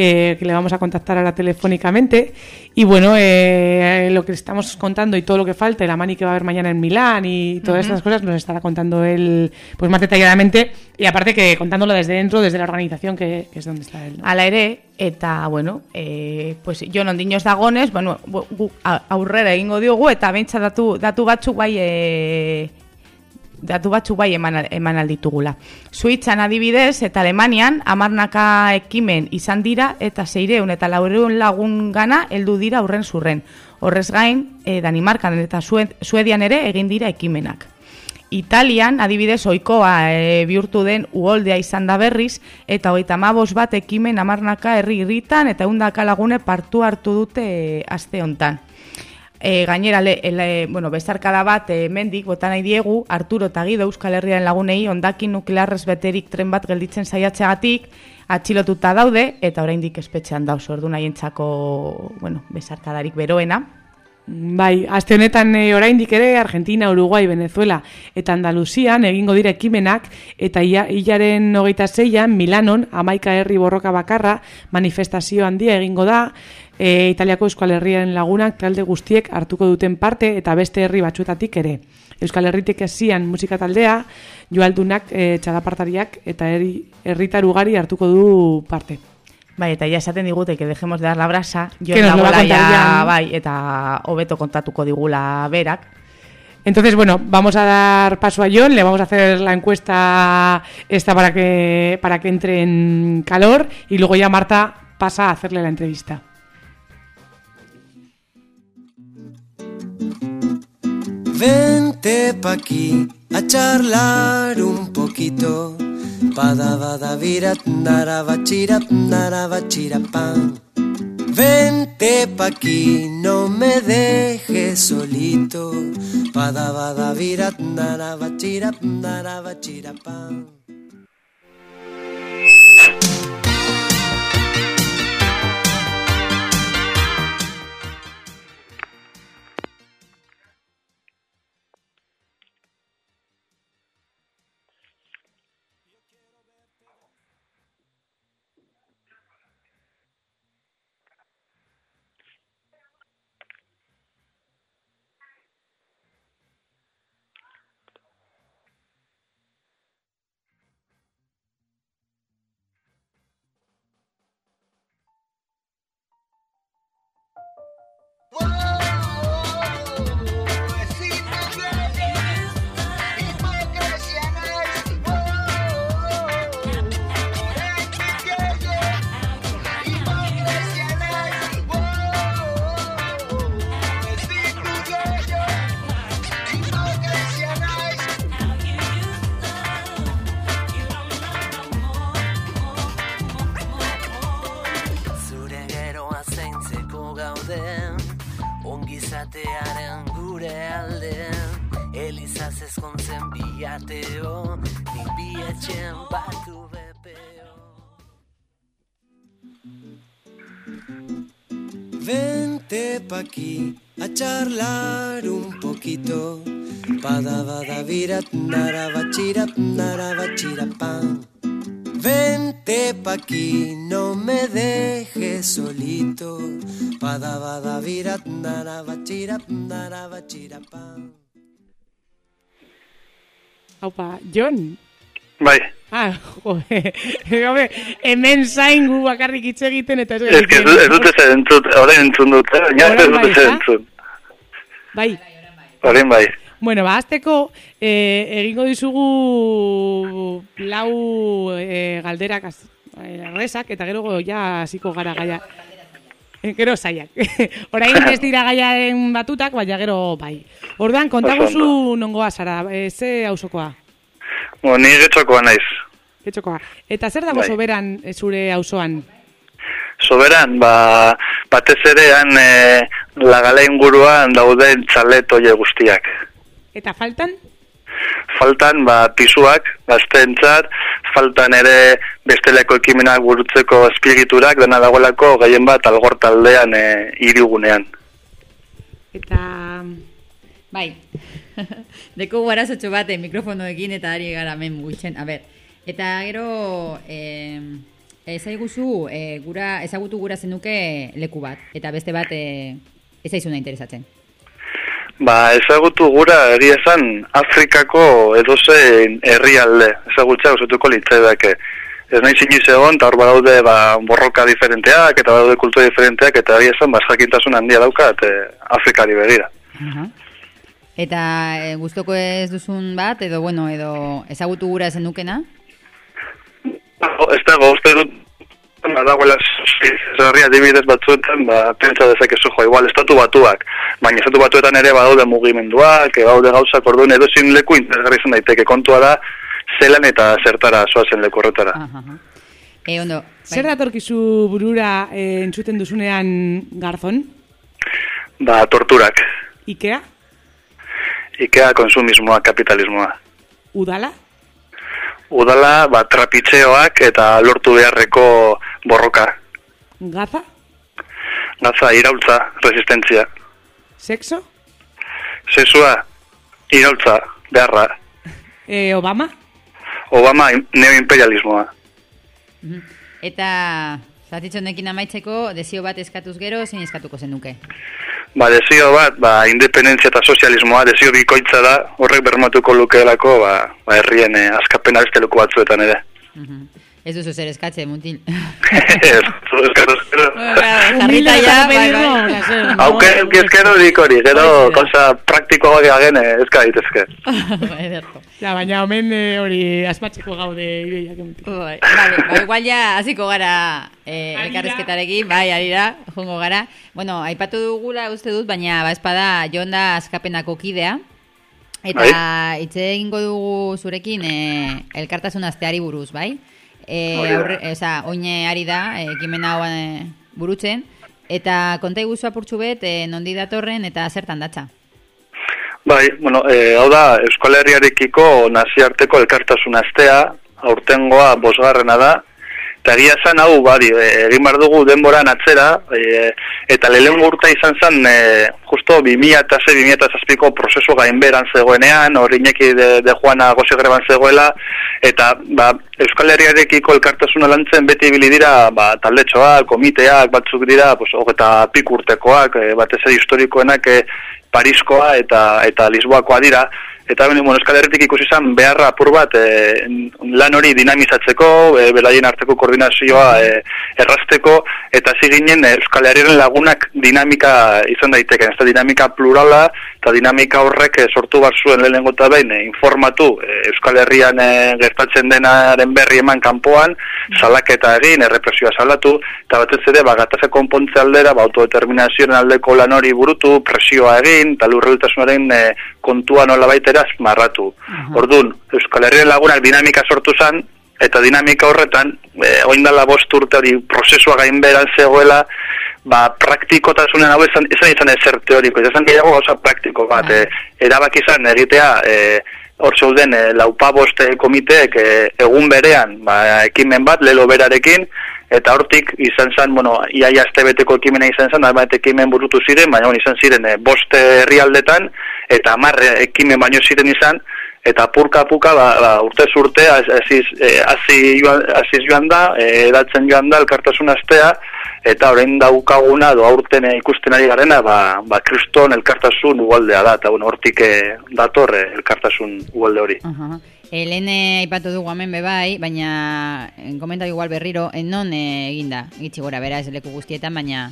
Eh, que le vamos a contactar ahora telefónicamente y bueno eh, lo que estamos contando y todo lo que falta y la mani que va a haber mañana en Milán y todas Ujú. estas cosas nos estará contando él pues más detalladamente y aparte que contándolo desde dentro desde la organización que, que es donde está él ¿no? Ala ere, eta, bueno, e, pues, jo nondinoz dagonez, bueno, gu- aurrera egingo diogu, eta beintza datu, datu batzuk bai, e, datu batzuk bai eman, eman alditugula. Suitzan adibidez, eta Alemanian, amarnaka ekimen izan dira, eta zeireun eta laureun lagun gana heldu dira aurren zurren. Horrez gain, e, Danimarkan eta Sued, Suedian ere egin dira ekimenak. Italian, adibidez, oikoa e, bihurtu den uholdea izan da berriz, eta hogeita mabos bat ekimen amarnaka herri irritan, eta eundaka lagune partu hartu dute e, aste hontan. E, gainera, le, le, bueno, bezarkada bat e, mendik, bota nahi diegu, Arturo eta Guido Euskal Herriaren lagunei, ondakin nuklearrez beterik tren bat gelditzen saiatzeagatik, atxilotuta daude, eta oraindik espetxean dauz, ordu nahientzako, bueno, bezarkadarik beroena. Bai, aste honetan e, oraindik ere Argentina, Uruguai, Venezuela eta Andaluzian egingo dira ekimenak eta ia, hilaren hogeita zeian Milanon amaika herri borroka bakarra manifestazio handia egingo da e, Italiako Euskal Herrien lagunak talde guztiek hartuko duten parte eta beste herri batzuetatik ere. Euskal Herritik ezian musika taldea, joaldunak, e, txalapartariak eta herri, herritar ugari hartuko du parte. Bai, eta ja esaten digute que dejemos de dar la brasa, jo Que nos lo va a dagoela contar ja, ya. bai, eta hobeto kontatuko digula berak. Entonces, bueno, vamos a dar paso a John, le vamos a hacer la encuesta esta para que, para que entre en calor y luego ya Marta pasa a hacerle la entrevista. Vente pa' aquí a charlar un poquito. Pada bada virat narabachira narabachira pan. Vente pa' aquí, no me dejes solito. Pada bada virat aquí a charlar un poquito. Padabadavirat, narabachirat, narabachirapam. Vente pa' aquí, no me dejes solito. Padabadavirat, narabachirat, narabachirapam. Opa, John. Bye. Ah. Hombre, hemen zain gu bakarrik hitz egiten eta ez ez que ez dut- ez dute zer entzut, orain entzun dut, eh? baina ez dute bai, zer ezta? entzun. Bai. Orain bai. Bueno, ba, azteko, eh, egingo dizugu lau eh, galderak az, eh, errezak, eta gero ja hasiko gara gaia. Eh, Gero zaiak. Orain ez dira gaiaren batutak, baina gero bai. Orduan, kontaguzu nongoa zara, e, ze hausokoa? Bo, ni getxokoa naiz. Getxokoa. Eta zer dago Bai. soberan e, zure auzoan? Soberan, ba, batez ere han e, lagala inguruan dauden txaletoie guztiak. Eta faltan? Faltan, ba, pisuak, gazteentzat, faltan ere besteleko ekimenak burutzeko espiriturak, dena dagoelako gehien bat algor taldean e, irigunean. Eta... Bai, deko guarazotxo bat eh, mikrofonoekin eta ari gara men mugitzen. A ber, eta gero eh, ezaiguzu eh, gura, ezagutu gura zenuke leku bat, eta beste bat eh, ez zaizuna interesatzen. Ba, ezagutu gura egia esan Afrikako edozein herrialde ezagutza osutuko litzaidake. Ez nahi siniz egon, eta hor badaude ba, borroka diferenteak, eta badaude kultura diferenteak, eta egia esan, ba, jakintasun handia daukat e, Afrikari begira. Eta eh, gustoko ez duzun bat, edo bueno, edo ezagutu gura zenukena? Ez dago, uste dut, ba, dagoela zerri adibidez batzuetan, ba, pentsa dezakezu jo, igual, estatu batuak, baina estatu batuetan ere badaude mugimenduak, e, badaude gauzak orduan edo zin leku interesgarri izan daiteke kontua da, zelan eta zertara soazen leku horretara. E, ondo, Zer datorkizu burura e, entzuten duzunean garzon? Ba, torturak, Ikea? Ikea konsumismoa, kapitalismoa. Udala? Udala, ba, trapitzeoak eta lortu beharreko borroka. Gaza? Gaza, iraultza, resistentzia. Sexo? Sexua, iraultza, beharra. E, Obama? Obama, im- neoimperialismoa. Eta zatitzonekin amaitzeko, desio bat eskatuz gero, zein eskatuko zenuke? Ba, desio bat, ba, independentzia eta sozialismoa, desio bikoitza da, horrek bermatuko lukeelako, ba, ba herrien eh, askapena beste leku batzuetan ere. Ez duzu zer eskatze, mutil. Eskatu zero. Jarrita ja, bai, bai. Hauke, ezkero dik hori, gero, kosa praktikoak agene, ezka daitezke. Ja, baina omen e, hori asmatzeko gaude ideiak emutik. Bai, vale, ba, igual ja hasiko gara eh, elkarrezketarekin, bai, arira, jongo gara. Bueno, aipatu dugula uste dut, baina ba espada Jon da askapenako kidea. Eta hitz egingo dugu zurekin eh, elkartasun asteari buruz, bai? Eh, da. aurre, oza, oine ari da, eh, ekimen hau eh, burutzen. Eta konta iguzu apurtxu bet, eh, nondi datorren eta zertan datza. Bai, bueno, e, hau da, Euskal Herriarekiko naziarteko elkartasun astea, aurtengoa bosgarrena da, eta egia zan hau, badi, e, egin behar dugu denboran atzera, e, eta lehen urta izan zen, e, justo 2006-2006ko prozesu gainberan zegoenean, hori ineki de, de Juana Gozegreban zegoela, eta ba, Euskal Herriarekiko elkartasuna lantzen beti ibili dira ba, taldetxoak, komiteak, batzuk dira, pues, hogeta pik urtekoak, e, batez ere historikoenak e, Pariskoa eta eta Lisboakoa dira eta bueno, Euskal Herritik ikusi izan beharra apur bat e, lan hori dinamizatzeko, e, beraien arteko koordinazioa e, errazteko eta hasi ginen Euskal Herriaren lagunak dinamika izan daiteke, ez da dinamika plurala eta dinamika horrek sortu bar zuen lehenengo eta behin informatu Euskal Herrian gertatzen denaren berri eman kanpoan, salaketa egin, errepresioa salatu, eta batez ere, ba, gatazka konpontze aldera, ba, autodeterminazioen aldeko lan hori burutu, presioa egin, eta lurreltasunaren e, kontua nola baitera marratu. Orduan, Euskal Herriaren lagunak dinamika sortu zen, eta dinamika horretan, e, oindala bost urte hori prozesua gainberan zegoela, ba, praktikotasunen hau esan, esan izan ezer teoriko, izan gehiago gauza praktiko bat, e, erabaki izan egitea, e, hor zeuden e, laupa bost e, komiteek e, egun berean, ba, ekimen bat, lelo berarekin, eta hortik izan zen, bueno, iaia astebeteko ekimena izan zen, bat ekimen burutu ziren, baina izan ziren e, bost herrialdetan, eta hamar e, ekimen baino ziren izan, eta purka-puka ba, ba, urtez urte eh, hasi hasiz joan da, eh, edatzen joan da elkartasun astea, eta orain daukaguna do aurten eh, ikusten ari garena, ba, ba kriston elkartasun ugoldea da, eta bueno, hortik eh, dator eh, elkartasun ugolde hori. Aha. E, eh, aipatu dugu hemen bebai, baina eh, komenta igual berriro, en non eh, eginda, gitzi gora, bera ez leku guztietan, baina...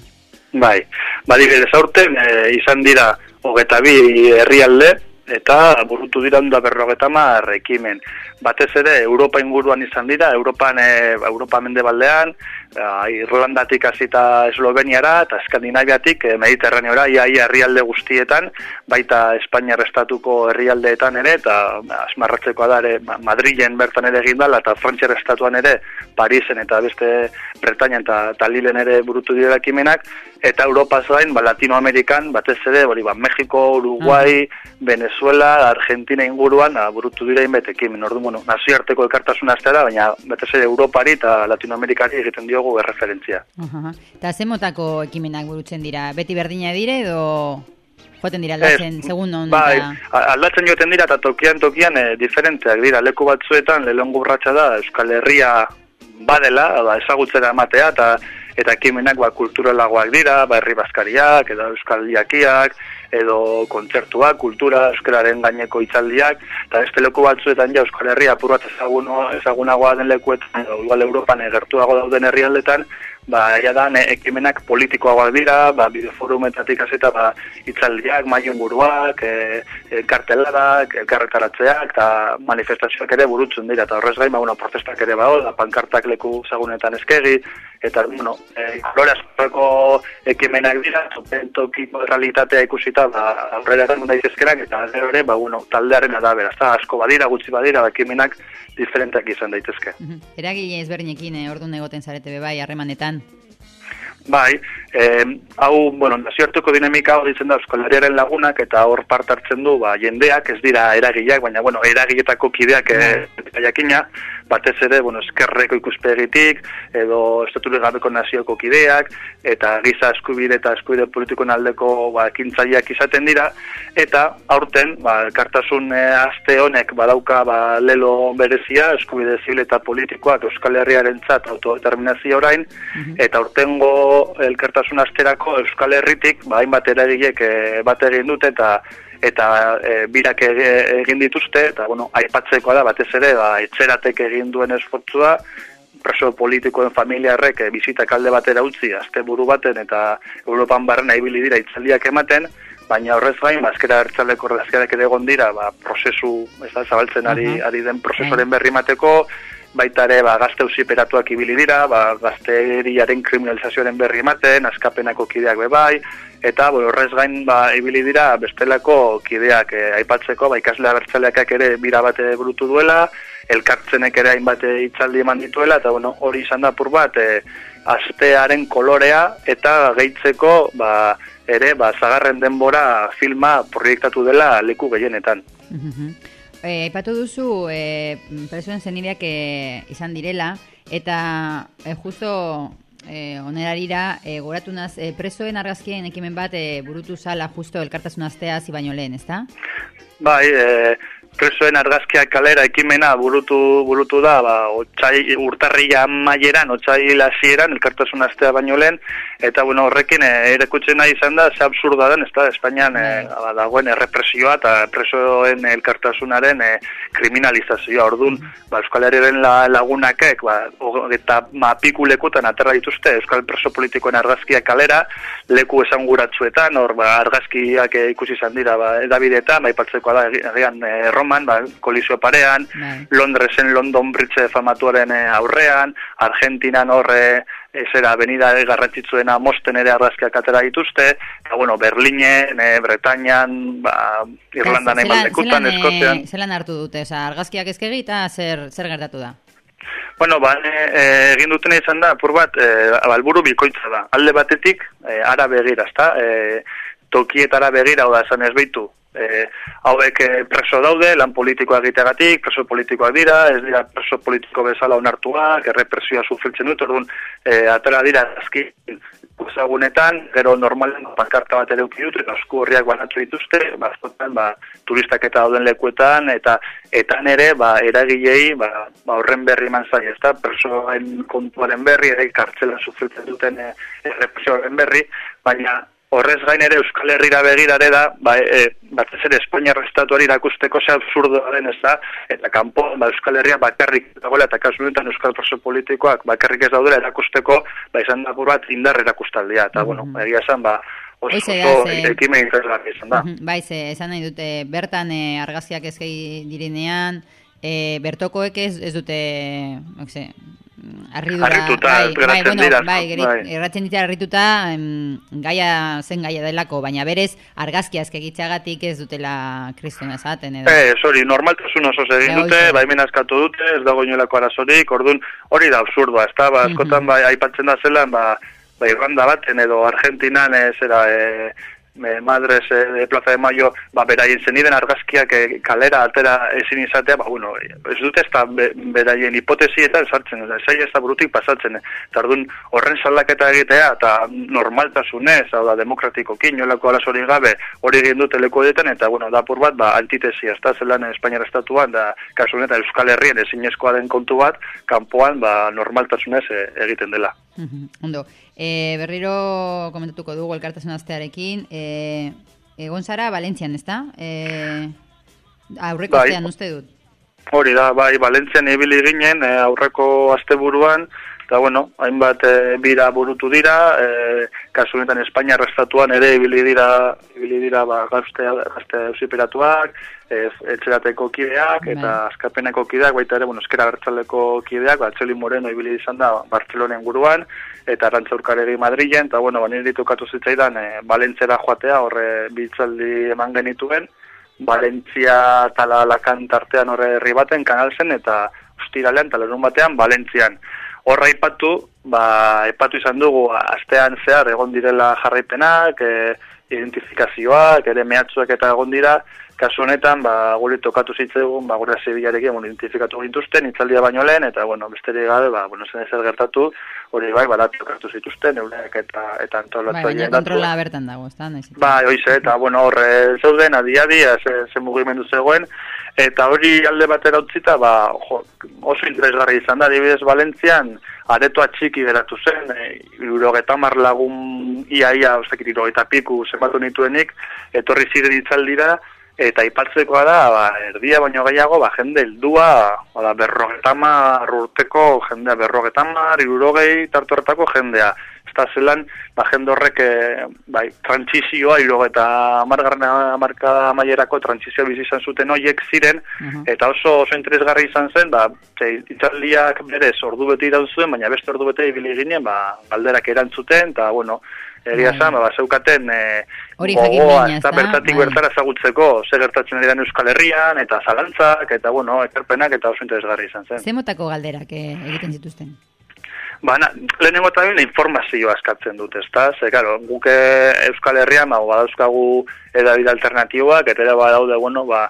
Bai, badibidez aurten e, izan dira hogeta bi herrialde eta burutu dira onda berrogeta mar ekimen. Batez ere Europa inguruan izan dira, Europan, e, Europa mendebaldean, Ja, Irlandatik hasita Esloveniara eta Eskandinaviatik e, Mediterraneora ia ia herrialde guztietan, baita Espainiar estatuko herrialdeetan ere eta asmarratzekoa da ere Ma- Madrilen bertan ere egin dala eta Frantziar estatuan ere Parisen eta beste Bretaña eta, eta Lilen ere burutu dira ekimenak eta Europaz gain ba, Latinoamerikan batez ere hori ba, Mexiko, Uruguai, Venezuela, Argentina inguruan ba, burutu dira inbet ekimen. Orduan, bueno, nazioarteko elkartasuna astea da, baina batez ere Europari eta Latinoamerikari egiten diogu erreferentzia. Aha. Eta ze motako ekimenak burutzen dira? Beti berdina dire edo joaten dira aldatzen, segun non Bai, eta... aldatzen joaten dira eta tokian tokian e, diferenteak dira. Leku batzuetan lehengo urratsa da Euskal Herria badela, ba, ezagutzera ematea eta eta ekimenak ba, kulturalagoak dira, ba, herri bazkariak, edo euskal jakiak, edo kontzertuak, kultura, euskararen gaineko hitzaldiak, eta beste leku batzuetan ja Euskal Herria apur bat ezaguno, ezagunagoa den lekuetan, edo igual Europan egertuago dauden herrialdetan, ba, ja da, ekimenak politikoagoak dira, ba, bideforumetatik hasita ba, hitzaldiak, mailen buruak, e, e, karteladak, elkarretaratzeak, eta manifestazioak ere burutzen dira, eta horrez gain, ba, bueno, protestak ere bau, da, pankartak leku zagunetan eskegi, eta, bueno, e, kolore askoko ekimenak dira, topen tokiko realitatea ikusita, ba, aurrera eran daitezkerak, eta gero ere, ba, bueno, taldearen arabera, ezta, asko badira, gutxi badira, ba, ekimenak diferenteak izan daitezke. Eragile ezberdinekin eh, orduan egoten zarete be bai harremanetan. Bai, eh, hau, bueno, nazioarteko dinamika hau ditzen da Euskal Herriaren lagunak eta hor part hartzen du ba, jendeak, ez dira eragileak, baina bueno, eragiletako kideak eh, jakina, batez ere, bueno, eskerreko ikuspegitik, edo estaturik gabeko nazioko kideak, eta giza eskubide eta eskubide politikoen aldeko ba, ekintzaileak izaten dira, eta aurten, ba, elkartasun eh, aste honek badauka ba, lelo berezia, eskubide zibil eta politikoak Euskal Herriaren zat autodeterminazio orain, eta aurtengo elkartasun asterako Euskal Herritik, ba, hainbat eragilek eh, bat egin dute, eta eta e, birak ege- egin dituzte, eta bueno, aipatzekoa da batez ere, ba, etxeratek egin duen esfortzua, preso politikoen familiarrek e, bizitak alde batera utzi, azte buru baten, eta Europan barrena ibili dira itzaldiak ematen, baina horrez gain, bazkera ertzaleko ordezkarak ere egon dira, ba, prozesu, ez da, zabaltzen ari, ari den prozesuaren berri mateko, baita ere ba, gazte usiperatuak ibili dira, ba, gazteriaren kriminalizazioaren berri ematen, askapenako kideak be bai, eta bueno, horrez gain ba, ibili dira bestelako kideak eh, aipatzeko, ba, ikasle abertzaleak ere bira bate burutu duela, elkartzenek ere hainbat eh, hitzaldi eman dituela, eta bueno, hori izan da apur bat, e, astearen kolorea eta gehitzeko ba, ere ba, zagarren denbora filma proiektatu dela leku gehienetan. Mhm. Eh, aipatu duzu eh, presoen zenideak eh, izan direla eta eh, justo eh, onerarira eh, goratu naz eh, presoen argazkien ekimen bat eh, burutu zala justo elkartasun astea hasi baino lehen, ezta? Bai, e, presoen argazkiak kalera ekimena burutu burutu da, ba, otsai, urtarria maieran, otsai hasieran elkartasun astea baino lehen, eta bueno, horrekin e, erakutsi nahi izan da, ze absurda den, ez da, Espainian e, ba, dagoen errepresioa eta presoen elkartasunaren e, kriminalizazioa. Orduan, ba, Euskal Herriaren la, lagunakek, ba, o- eta mapiku lekutan aterra dituzte Euskal preso politikoen argazkiak kalera, leku esanguratsuetan, hor ba, argazkiak e, ikusi izan dira, ba, edabideetan, ba, ipatzekoa da, egi- egian e, Roman, ba, kolizio parean, Londresen London Bridge famatuaren e, aurrean, Argentinan horre zera avenida garrantzitsuena mosten ere argazkiak atera dituzte, eta bueno, Berlinen, e, Bretañan, ba, Irlandan lekutan, zelan, Eskozian. eh, zelan hartu dute, oza, argazkiak ezkegi eta zer, zer gertatu da? Bueno, ba, e, egin dutena izan da, apur bat, e, balburu bikoitza da. Alde batetik, e, ara begira, ezta? E, tokietara begira, oda, esan ez behitu. E, hauek e, preso daude, lan politikoa egiteagatik, preso politikoak dira, ez dira preso politiko bezala onartuak, errepresioa sufritzen dut, orduan, e, atera dira, azki, ezagunetan, gero normalen pankarta bat ere uki dut, eta esku horriak banatu dituzte, ba, askotan, ba, turistak eta dauden lekuetan, eta etan ere, ba, eragilei, ba, ba, horren berri eman zaila, ez da, persoen kontuaren berri, ere kartzela sufritzen duten e, errepresioaren berri, baina horrez gain ere Euskal Herrira begirare da, ba, e, batez ere Espainiar estatuari irakusteko ze absurdoa den ez da, eta kanpo ba, Euskal Herria bakarrik dagoela, eta kasu honetan Euskal preso politikoak bakarrik ez daudela erakusteko, ba, izan da bat indar erakustaldia, eta bueno, egia esan, ba, oso, ekimen izan da. Mhm, Bai, ze, esan nahi dute, bertan eh, argazkiak ezkei direnean, eh, bertokoek ez, ez dute, okse, harridura. Harrituta, bai, bai, bueno, dira, bai, bai. erratzen dira harrituta em, gaia zen gaia delako, baina berez argazkia eskegitzeagatik ez dutela kristona esaten edo. Eh, hori, normaltasun oso egin dute, baimen askatu dute, ez dago inolako arazorik, orduan hori da absurdoa, ez da, ba, askotan bai, aipatzen da zelan, ba, ba, Irlanda baten edo Argentinan, ez era, e, me, madres eh, de Plaza de Mayo, ba, beraien zeniden argazkiak eh, kalera atera ezin izatea, ba, bueno, ez dute ez da be, beraien hipotesietan sartzen, ez da, ez da burutik pasatzen, eta orduan horren salaketa egitea, eta normaltasunez, hau da, demokratikoki, inolako alasori gabe, hori egin dute leku edetan, eta, bueno, da pur bat, ba, antitesia, ez da, zelan Espainiar estatuan, da, kasu honetan Euskal Herrien ezinezkoa den kontu bat, kanpoan, ba, normaltasunez eh, egiten dela. Mhm, Ondo, e, berriro komentatuko dugu elkartasun astearekin, e, egon zara Valentzian, ezta? E, aurreko Bai. astean uste dut. Hori da, bai, Valentzian ibili ginen eh, aurreko asteburuan, eta bueno, hainbat eh, bira burutu dira, eh, kasu honetan Espainiar estatuan ere ibili dira, ibili dira ba, gazte, gazte ausiperatuak, eh, etxerateko kideak, eta askapeneko kideak, baita ere, bueno, eskera bertzaleko kideak, ba, Txeli Moreno ibili izan da Bartzelonen guruan, eta Arantzaurkaregi Madrilen, eta bueno, ba, niri tokatu zitzaidan, eh, Valentzera joatea, horre bitzaldi eman genituen, Valentzia tala lakan tartean horre herri baten kanal zen eta ostiralean talerun batean Valentzian. Horra ipatu, ba, ipatu izan dugu astean zehar egon direla jarraipenak, e, identifikazioak, ere mehatzuak eta egon dira, kasu honetan, ba, guri tokatu zitzaigun, ba, gure zibilarekin, bueno, identifikatu gintuzten, itzaldia baino lehen, eta, bueno, besterik gabe, ba, bueno, zen ezer gertatu, hori bai, ba, datu tokatu zituzten, euleak eta, eta Bai, antolatzaileen baina kontrola bertan dago, ezta? Naiz. Bai, hoize, eta bueno, horre zeuden adia-dia ze, ze mugimendu zegoen, eta hori alde batera utzita, ba, jo, oso interesgarri izan da, adibidez Valentzian, aretoa txiki geratu zen, e, lagun iaia, ostakit, irurogeta piku zenbatu nituenik, etorri ziren itzaldira, eta ipatzekoa da, ba, erdia baino gehiago, ba, jende heldua, ba, berrogetama urteko jendea, berrogetama, irurogei tartorretako jendea. Ez da zelan, ba, jende horrek, e, bai, trantzizioa, irurogeta amargarren amarka maierako trantzizioa bizi izan zuten hoiek ziren, eta oso oso interesgarri izan zen, ba, ze, itzaldiak berez ordu bete iraun zuen, baina beste ordu bete ibili ginen, ba, galderak erantzuten, eta, bueno, egia Bai. esan, ba, zeukaten e, gogoa, eta bertatik Bai. bertara ezagutzeko, ze gertatzen diren Euskal Herrian, eta zalantzak, eta, bueno, ekerpenak, eta oso interesgarri izan zen. Ze motako galderak eh, egiten zituzten? Baina, lehenengo eta behin informazioa askatzen dute, ezta? Ze, karo, guke Euskal Herrian, ba, badauzkagu edabide alternatiboak, eta ere badaude, bueno, ba,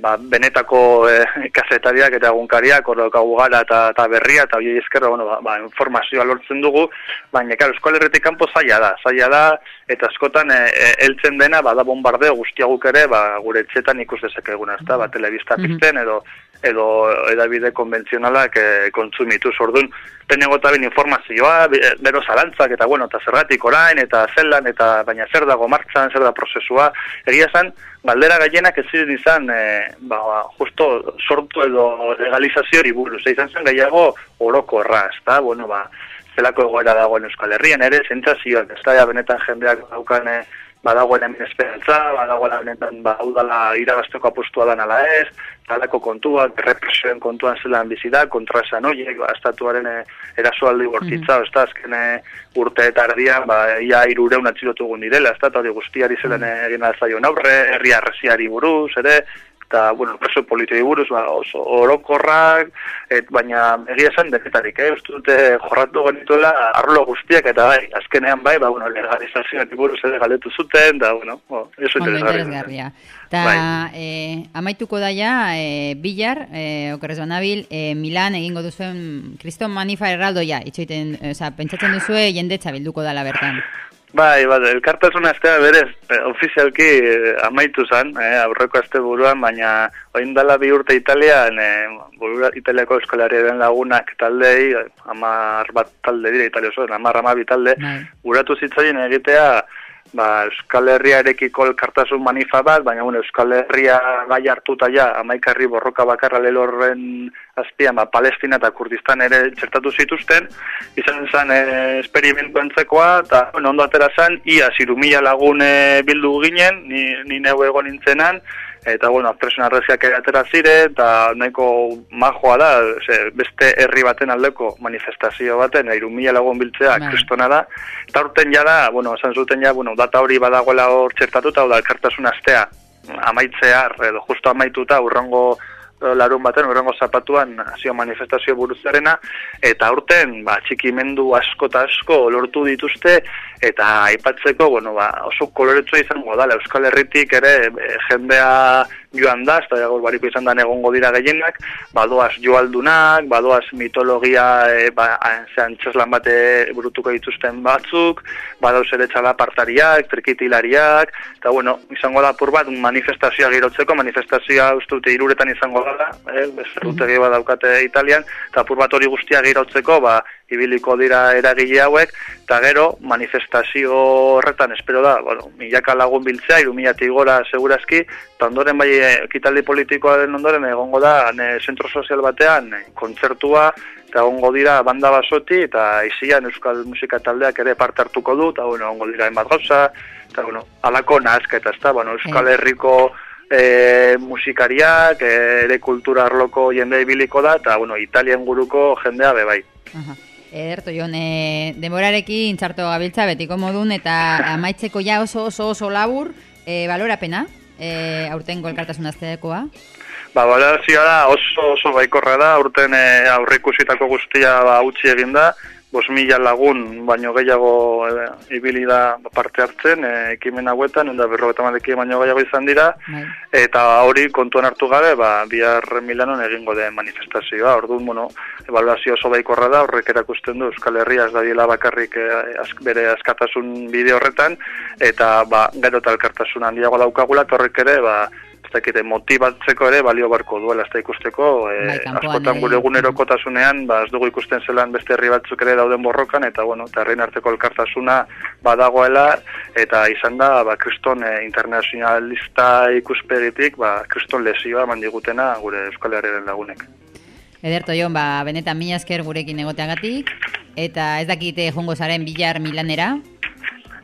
ba, benetako eh, kazetariak eta egunkariak, hor daukagu gara eta, eta berria, eta hori ezkerra, bueno, ba, ba, informazioa lortzen dugu, baina, karo, Euskal Herretik kanpo zaila da, zaila da, eta askotan eh, eh, heltzen dena, bada bombardeo guztiaguk ere, ba, gure etxetan ikus dezakeguna, ezta? Ba, telebista pizten, edo edo edabide konbentzionalak e, kontsumitu zordun. Tenengo eta informazioa, be- bero zalantzak, eta bueno, eta zergatik orain, eta zelan, eta baina zer dago martxan, zer da prozesua. Egia esan, galdera gehienak ez ziren izan, e, ba, justo sortu edo legalizazio hori buruz. E, izan zen gehiago orokorra, ezta? Bueno, ba, zelako egoera dagoen Euskal Herrian ere, zentzazioak, ez da, benetan jendeak daukan e, badagoen hemen esperantza, badagoela benetan ba, hau dala irabazteko apostua dan ala ez, talako kontuak, represioen kontuan zelan bizi da, kontra esan horiek, ba, estatuaren erasoaldi bortitza, ez da, azken eh, urte eta erdian, ba, ia irureun atxilotu direla, ez da, hori guztiari zelan eh, egin alzaion aurre, herri arresiari buruz, ere, eta, bueno, preso politioi buruz, ba, oso orokorrak, et, baina egia esan denetarik, eh? Uste dute jorratu genituela arlo guztiak, eta bai, azkenean bai, ba, bueno, legalizazioak buruz ere galetu zuten, da, bueno, oh, eso interesgarria. Eta Bai. eh, amaituko daia, eh, Bilar, eh, okerrez banabil, eh, Milan egingo duzuen Kriston Manifa erraldoia, itxoiten, eh, oza, pentsatzen duzue jendetza bilduko dala bertan. Bai, bai, elkartasun astea berez, eh, ofizialki eh, amaitu zen, eh, aurreko aste buruan, baina oin bi urte Italian, eh, burura Italiako eskolariaren lagunak taldei, eh, amar bat talde dira Italia osoan, amar amabi talde, uratu zitzaien egitea, ba, Euskal Herriarekiko elkartasun manifa bat, baina bueno, Euskal Herria gai hartuta ja, amaikarri borroka bakarra lelorren azpian, ba, Palestina eta Kurdistan ere txertatu zituzten, izan zen e, esperimentu antzekoa, eta bueno, ondo atera zen, ia ziru mila lagun eh, bildu ginen, ni, ni neu egon nintzenan, eta bueno, aktresen arreziak atera ziren, eta nahiko majoa da, ze, beste herri baten aldeko manifestazio baten, iru mila lagun biltzea, Bai. kristona da, eta urten ja da, bueno, esan zuten ja, bueno, data hori badagoela hor txertatuta, hau da, elkartasun astea, amaitzear, edo justo amaituta, urrongo larun baten, urrengo zapatuan hasio manifestazio buruzarena, eta aurten ba, txikimendu asko eta asko lortu dituzte, eta aipatzeko, bueno, ba, oso koloretsua izango da, Euskal Herritik ere e, jendea joan da, ez da bariko izan da egongo dira gehienak, badoaz joaldunak, badoaz mitologia, e, ba, zean txeslan bate burutuko dituzten batzuk, badoaz ere txalapartariak, trikitilariak, eta bueno, izango da apur bat manifestazioa girotzeko, manifestazioa uste dute iruretan izango da, eh, bezerrutegi bat daukate Italian, eta apur bat hori guztia girotzeko, ba, ibiliko dira eragile hauek, eta gero, manifestazio horretan, espero da, bueno, milaka lagun biltzea, iru milatik gora segurazki, eta ondoren bai ekitaldi politikoaren ondoren egongo da, ne, zentro sozial batean, eh, kontzertua, eta egongo dira banda basoti, eta izian euskal musika taldeak ere parte hartuko du, eta bueno, egongo dira enbat gauza, eta bueno, alako nazka, eta ez da, bueno, euskal herriko e, musikariak, ere kultura arloko jende ibiliko da, eta bueno, Italian guruko jendea bebai. Ederto, Jon, e, denborarekin txarto gabiltza betiko modun eta amaitzeko ja oso oso oso labur, e, balorapena, e, aurtengo elkartasun azteakoa. Ba, balorazioa da oso oso baikorra da, urten e, aurreikusitako guztia ba, utzi egin da, bos mila lagun baino gehiago e, ibili da parte hartzen, e, ekimen hauetan, eta berrogeta maleki baino gehiago izan dira, eta hori kontuan hartu gabe, ba, bihar Milanon egingo den manifestazioa, orduan, bueno, evaluazio oso baikorra da, horrek erakusten du Euskal Herria ez dadiela bakarrik e, ask, bere askatasun bide horretan, eta ba, gero eta elkartasun handiago daukagula, horrek ere, ba, ez dakite, motibatzeko ere balio barko duela, ez da ikusteko, e, Bai, askotan gure egunerokotasunean, ba, ez dugu ikusten zelan beste herri batzuk ere dauden borrokan, eta bueno, eta herrien arteko elkartasuna badagoela, eta izan da, ba, kriston e, internazionalista ikuspegitik, ba, kriston lesioa eman digutena gure Euskal Herriaren lagunek. Ederto, Jon, ba, benetan mila esker gurekin egoteagatik, eta ez dakite jongo zaren bilar Milanera,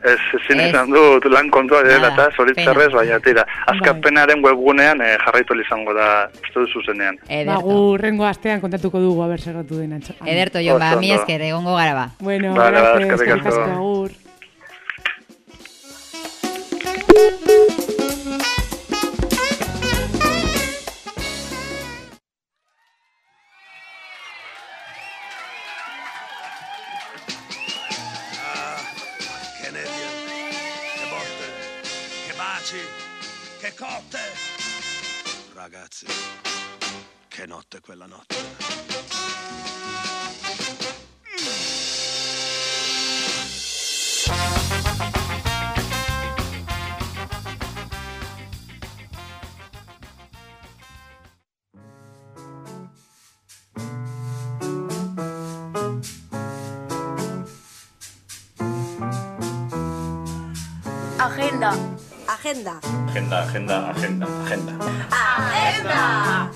Ez, ezin Ez. izan dut lan kontua dela eta zoritzarrez, baina tira. Azkapenaren webgunean eh, jarraitu izango da, uste du zuzenean. Ba, gu rengo astean kontatuko dugu aber zerratu den antxo. Ederto, Jon, ba, ondo. esker, egongo gara ba. Bueno, Vale, gracias, eskerrik asko, agur. Cotte. Ragazzi, che notte quella notte. Agenda. Agenda. Agenda, agenda, agenda, agenda. Agenda.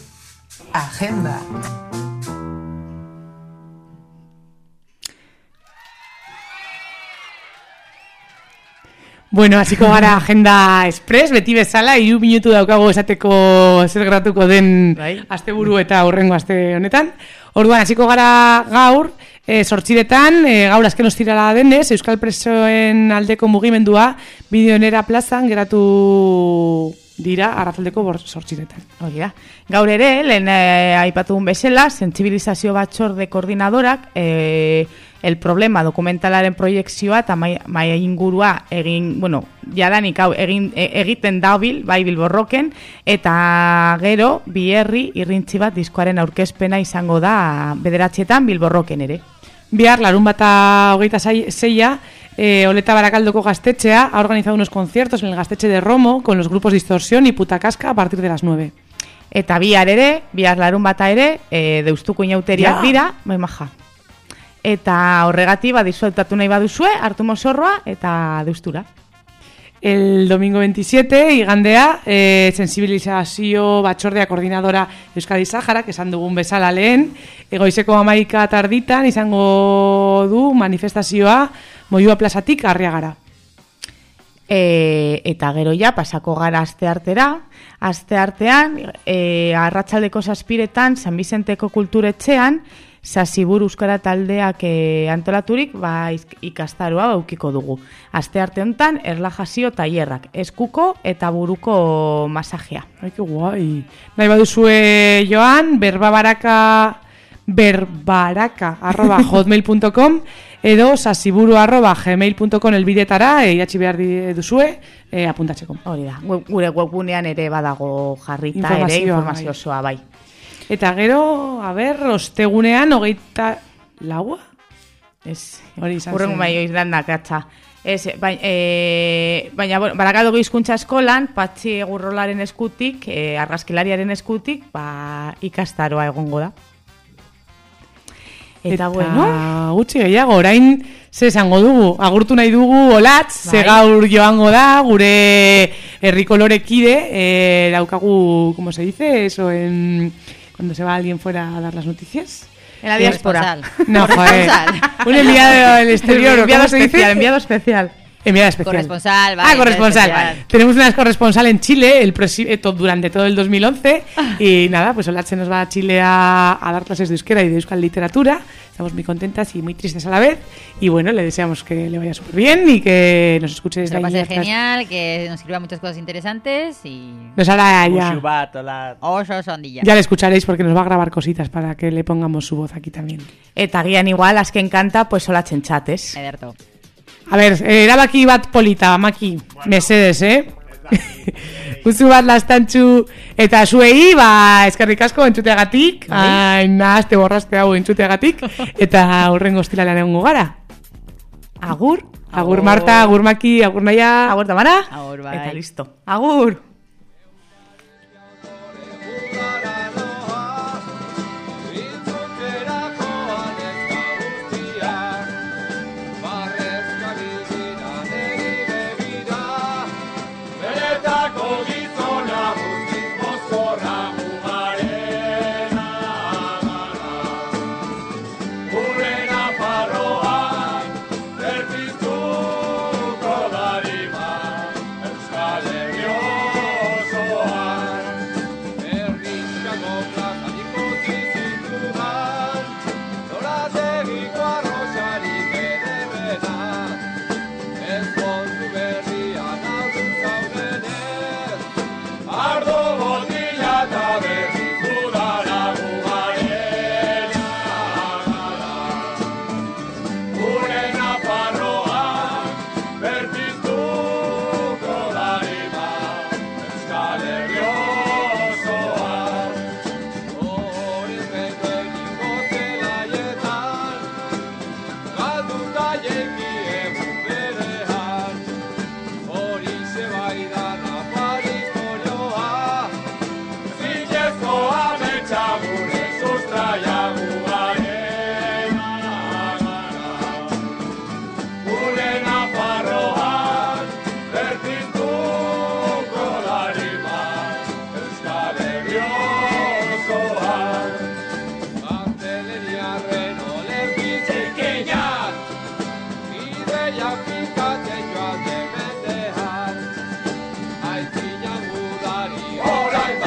Agenda. Bueno, hasiko gara agenda express, beti bezala, hiru minutu daukago esateko zer gertatuko den asteburu eta aurrengo aste honetan. Orduan, hasiko gara gaur, e, sortxiretan, e, gaur azken ostirala denez, Euskal Presoen aldeko mugimendua bideonera plazan geratu dira arratzaldeko bor sortxiretan. Hori da. Gaur ere, lehen eh, aipatu duen bezala, sentsibilizazio batzorde koordinadorak eh, el problema dokumentalaren proiekzioa eta mai, mai ingurua egin, bueno, jadanik hau egin, e- egiten dabil, bai bilborroken, eta gero, bierri irrintzi bat diskoaren aurkezpena izango da bederatxetan bilborroken ere. Bihar, larun bata hogeita zei- zeia, eh, Oleta Baracaldoko Gaztetxea ha organizado unos conciertos en el Gaztetxe de Romo con los grupos Distorsión y Putacasca a partir de las 9. Eta bihar ere, bihar larun bata ere, e, deustuko inauteriak Ja. dira, bai maja. Eta horregatik, ba, disueltatu nahi baduzue, hartu mozorroa eta deustura. El domingo 27, igandea, eh, sensibilizazio batzordea koordinadora Euskadi Saharak, esan dugun bezala lehen, egoizeko amaika tarditan izango du manifestazioa Moiua plazatik arriagara. E, eta gero ja, pasako gara aste artera, aste artean, e, arratsaldeko zazpiretan, San Bizenteko kulturetxean, Sasiburu Euskara taldeak e, antolaturik, ba, ikastaroa aukiko dugu. Aste arte hontan, erlajazio tailerrak, eskuko eta buruko masajea. Ai, guai. Nahi baduzue joan, berbabaraka berbaraka arroba hotmail.com edo sasiburu arroba gmail.com elbidetara e, idatzi behar duzue e, apuntatzeko. Hori da, gure webgunean ere badago jarrita ere Informazioa, informazio bai. bai. Eta gero, a ber, ostegunean, hogeita laua? Ez, Hori izan Urrengo zen. bai izan da, katza. Ez, bai, e, baina, bueno, barakado hizkuntza eskolan, patxi egurrolaren eskutik, e, argazkilariaren eskutik, ba, ikastaroa egongo da. Eta, bueno, gutxi gehiago, orain ze esango dugu, agurtu nahi dugu olatz, ze Bai. gaur joango da, gure herrikolorekide, eh, daukagu, ¿cómo se dice? Eso en... Cuando se va alguien fuera a dar las noticias. En la diáspora. No, joder. Un enviado del exterior, ¿o enviado ¿cómo se dice? especial, enviado especial. Enviada especial. Corresponsal, vale, Ah, corresponsal. especial. Tenemos una corresponsal en Chile el eh, durante todo el 2011 y nada, pues Olatze nos va a Chile a, a dar clases de euskera y de euskal literatura. Estamos muy contentas y muy tristes a la vez y bueno, le deseamos que le vaya súper bien y que nos escuche Que desde pase ahí. genial, que nos sirva muchas cosas interesantes y... Nos hará ya. Ya le escucharéis porque nos va a grabar cositas para que le pongamos su voz aquí también. Eta gian igual, azken kanta, pues hola txentxates. Ederto. A ver, eh, erabaki bat polita, maki, mesedes, eh? Uzu bat lastantzu eta zuei, ba, eskerrik asko entzuteagatik, hain nahazte borrazte hau entzuteagatik, eta horrengo estilalean egongo gara. Agur. Agur Marta, agur Maki, agur Naia. Agur Tamara. Agur, bai. Eta listo. Agur.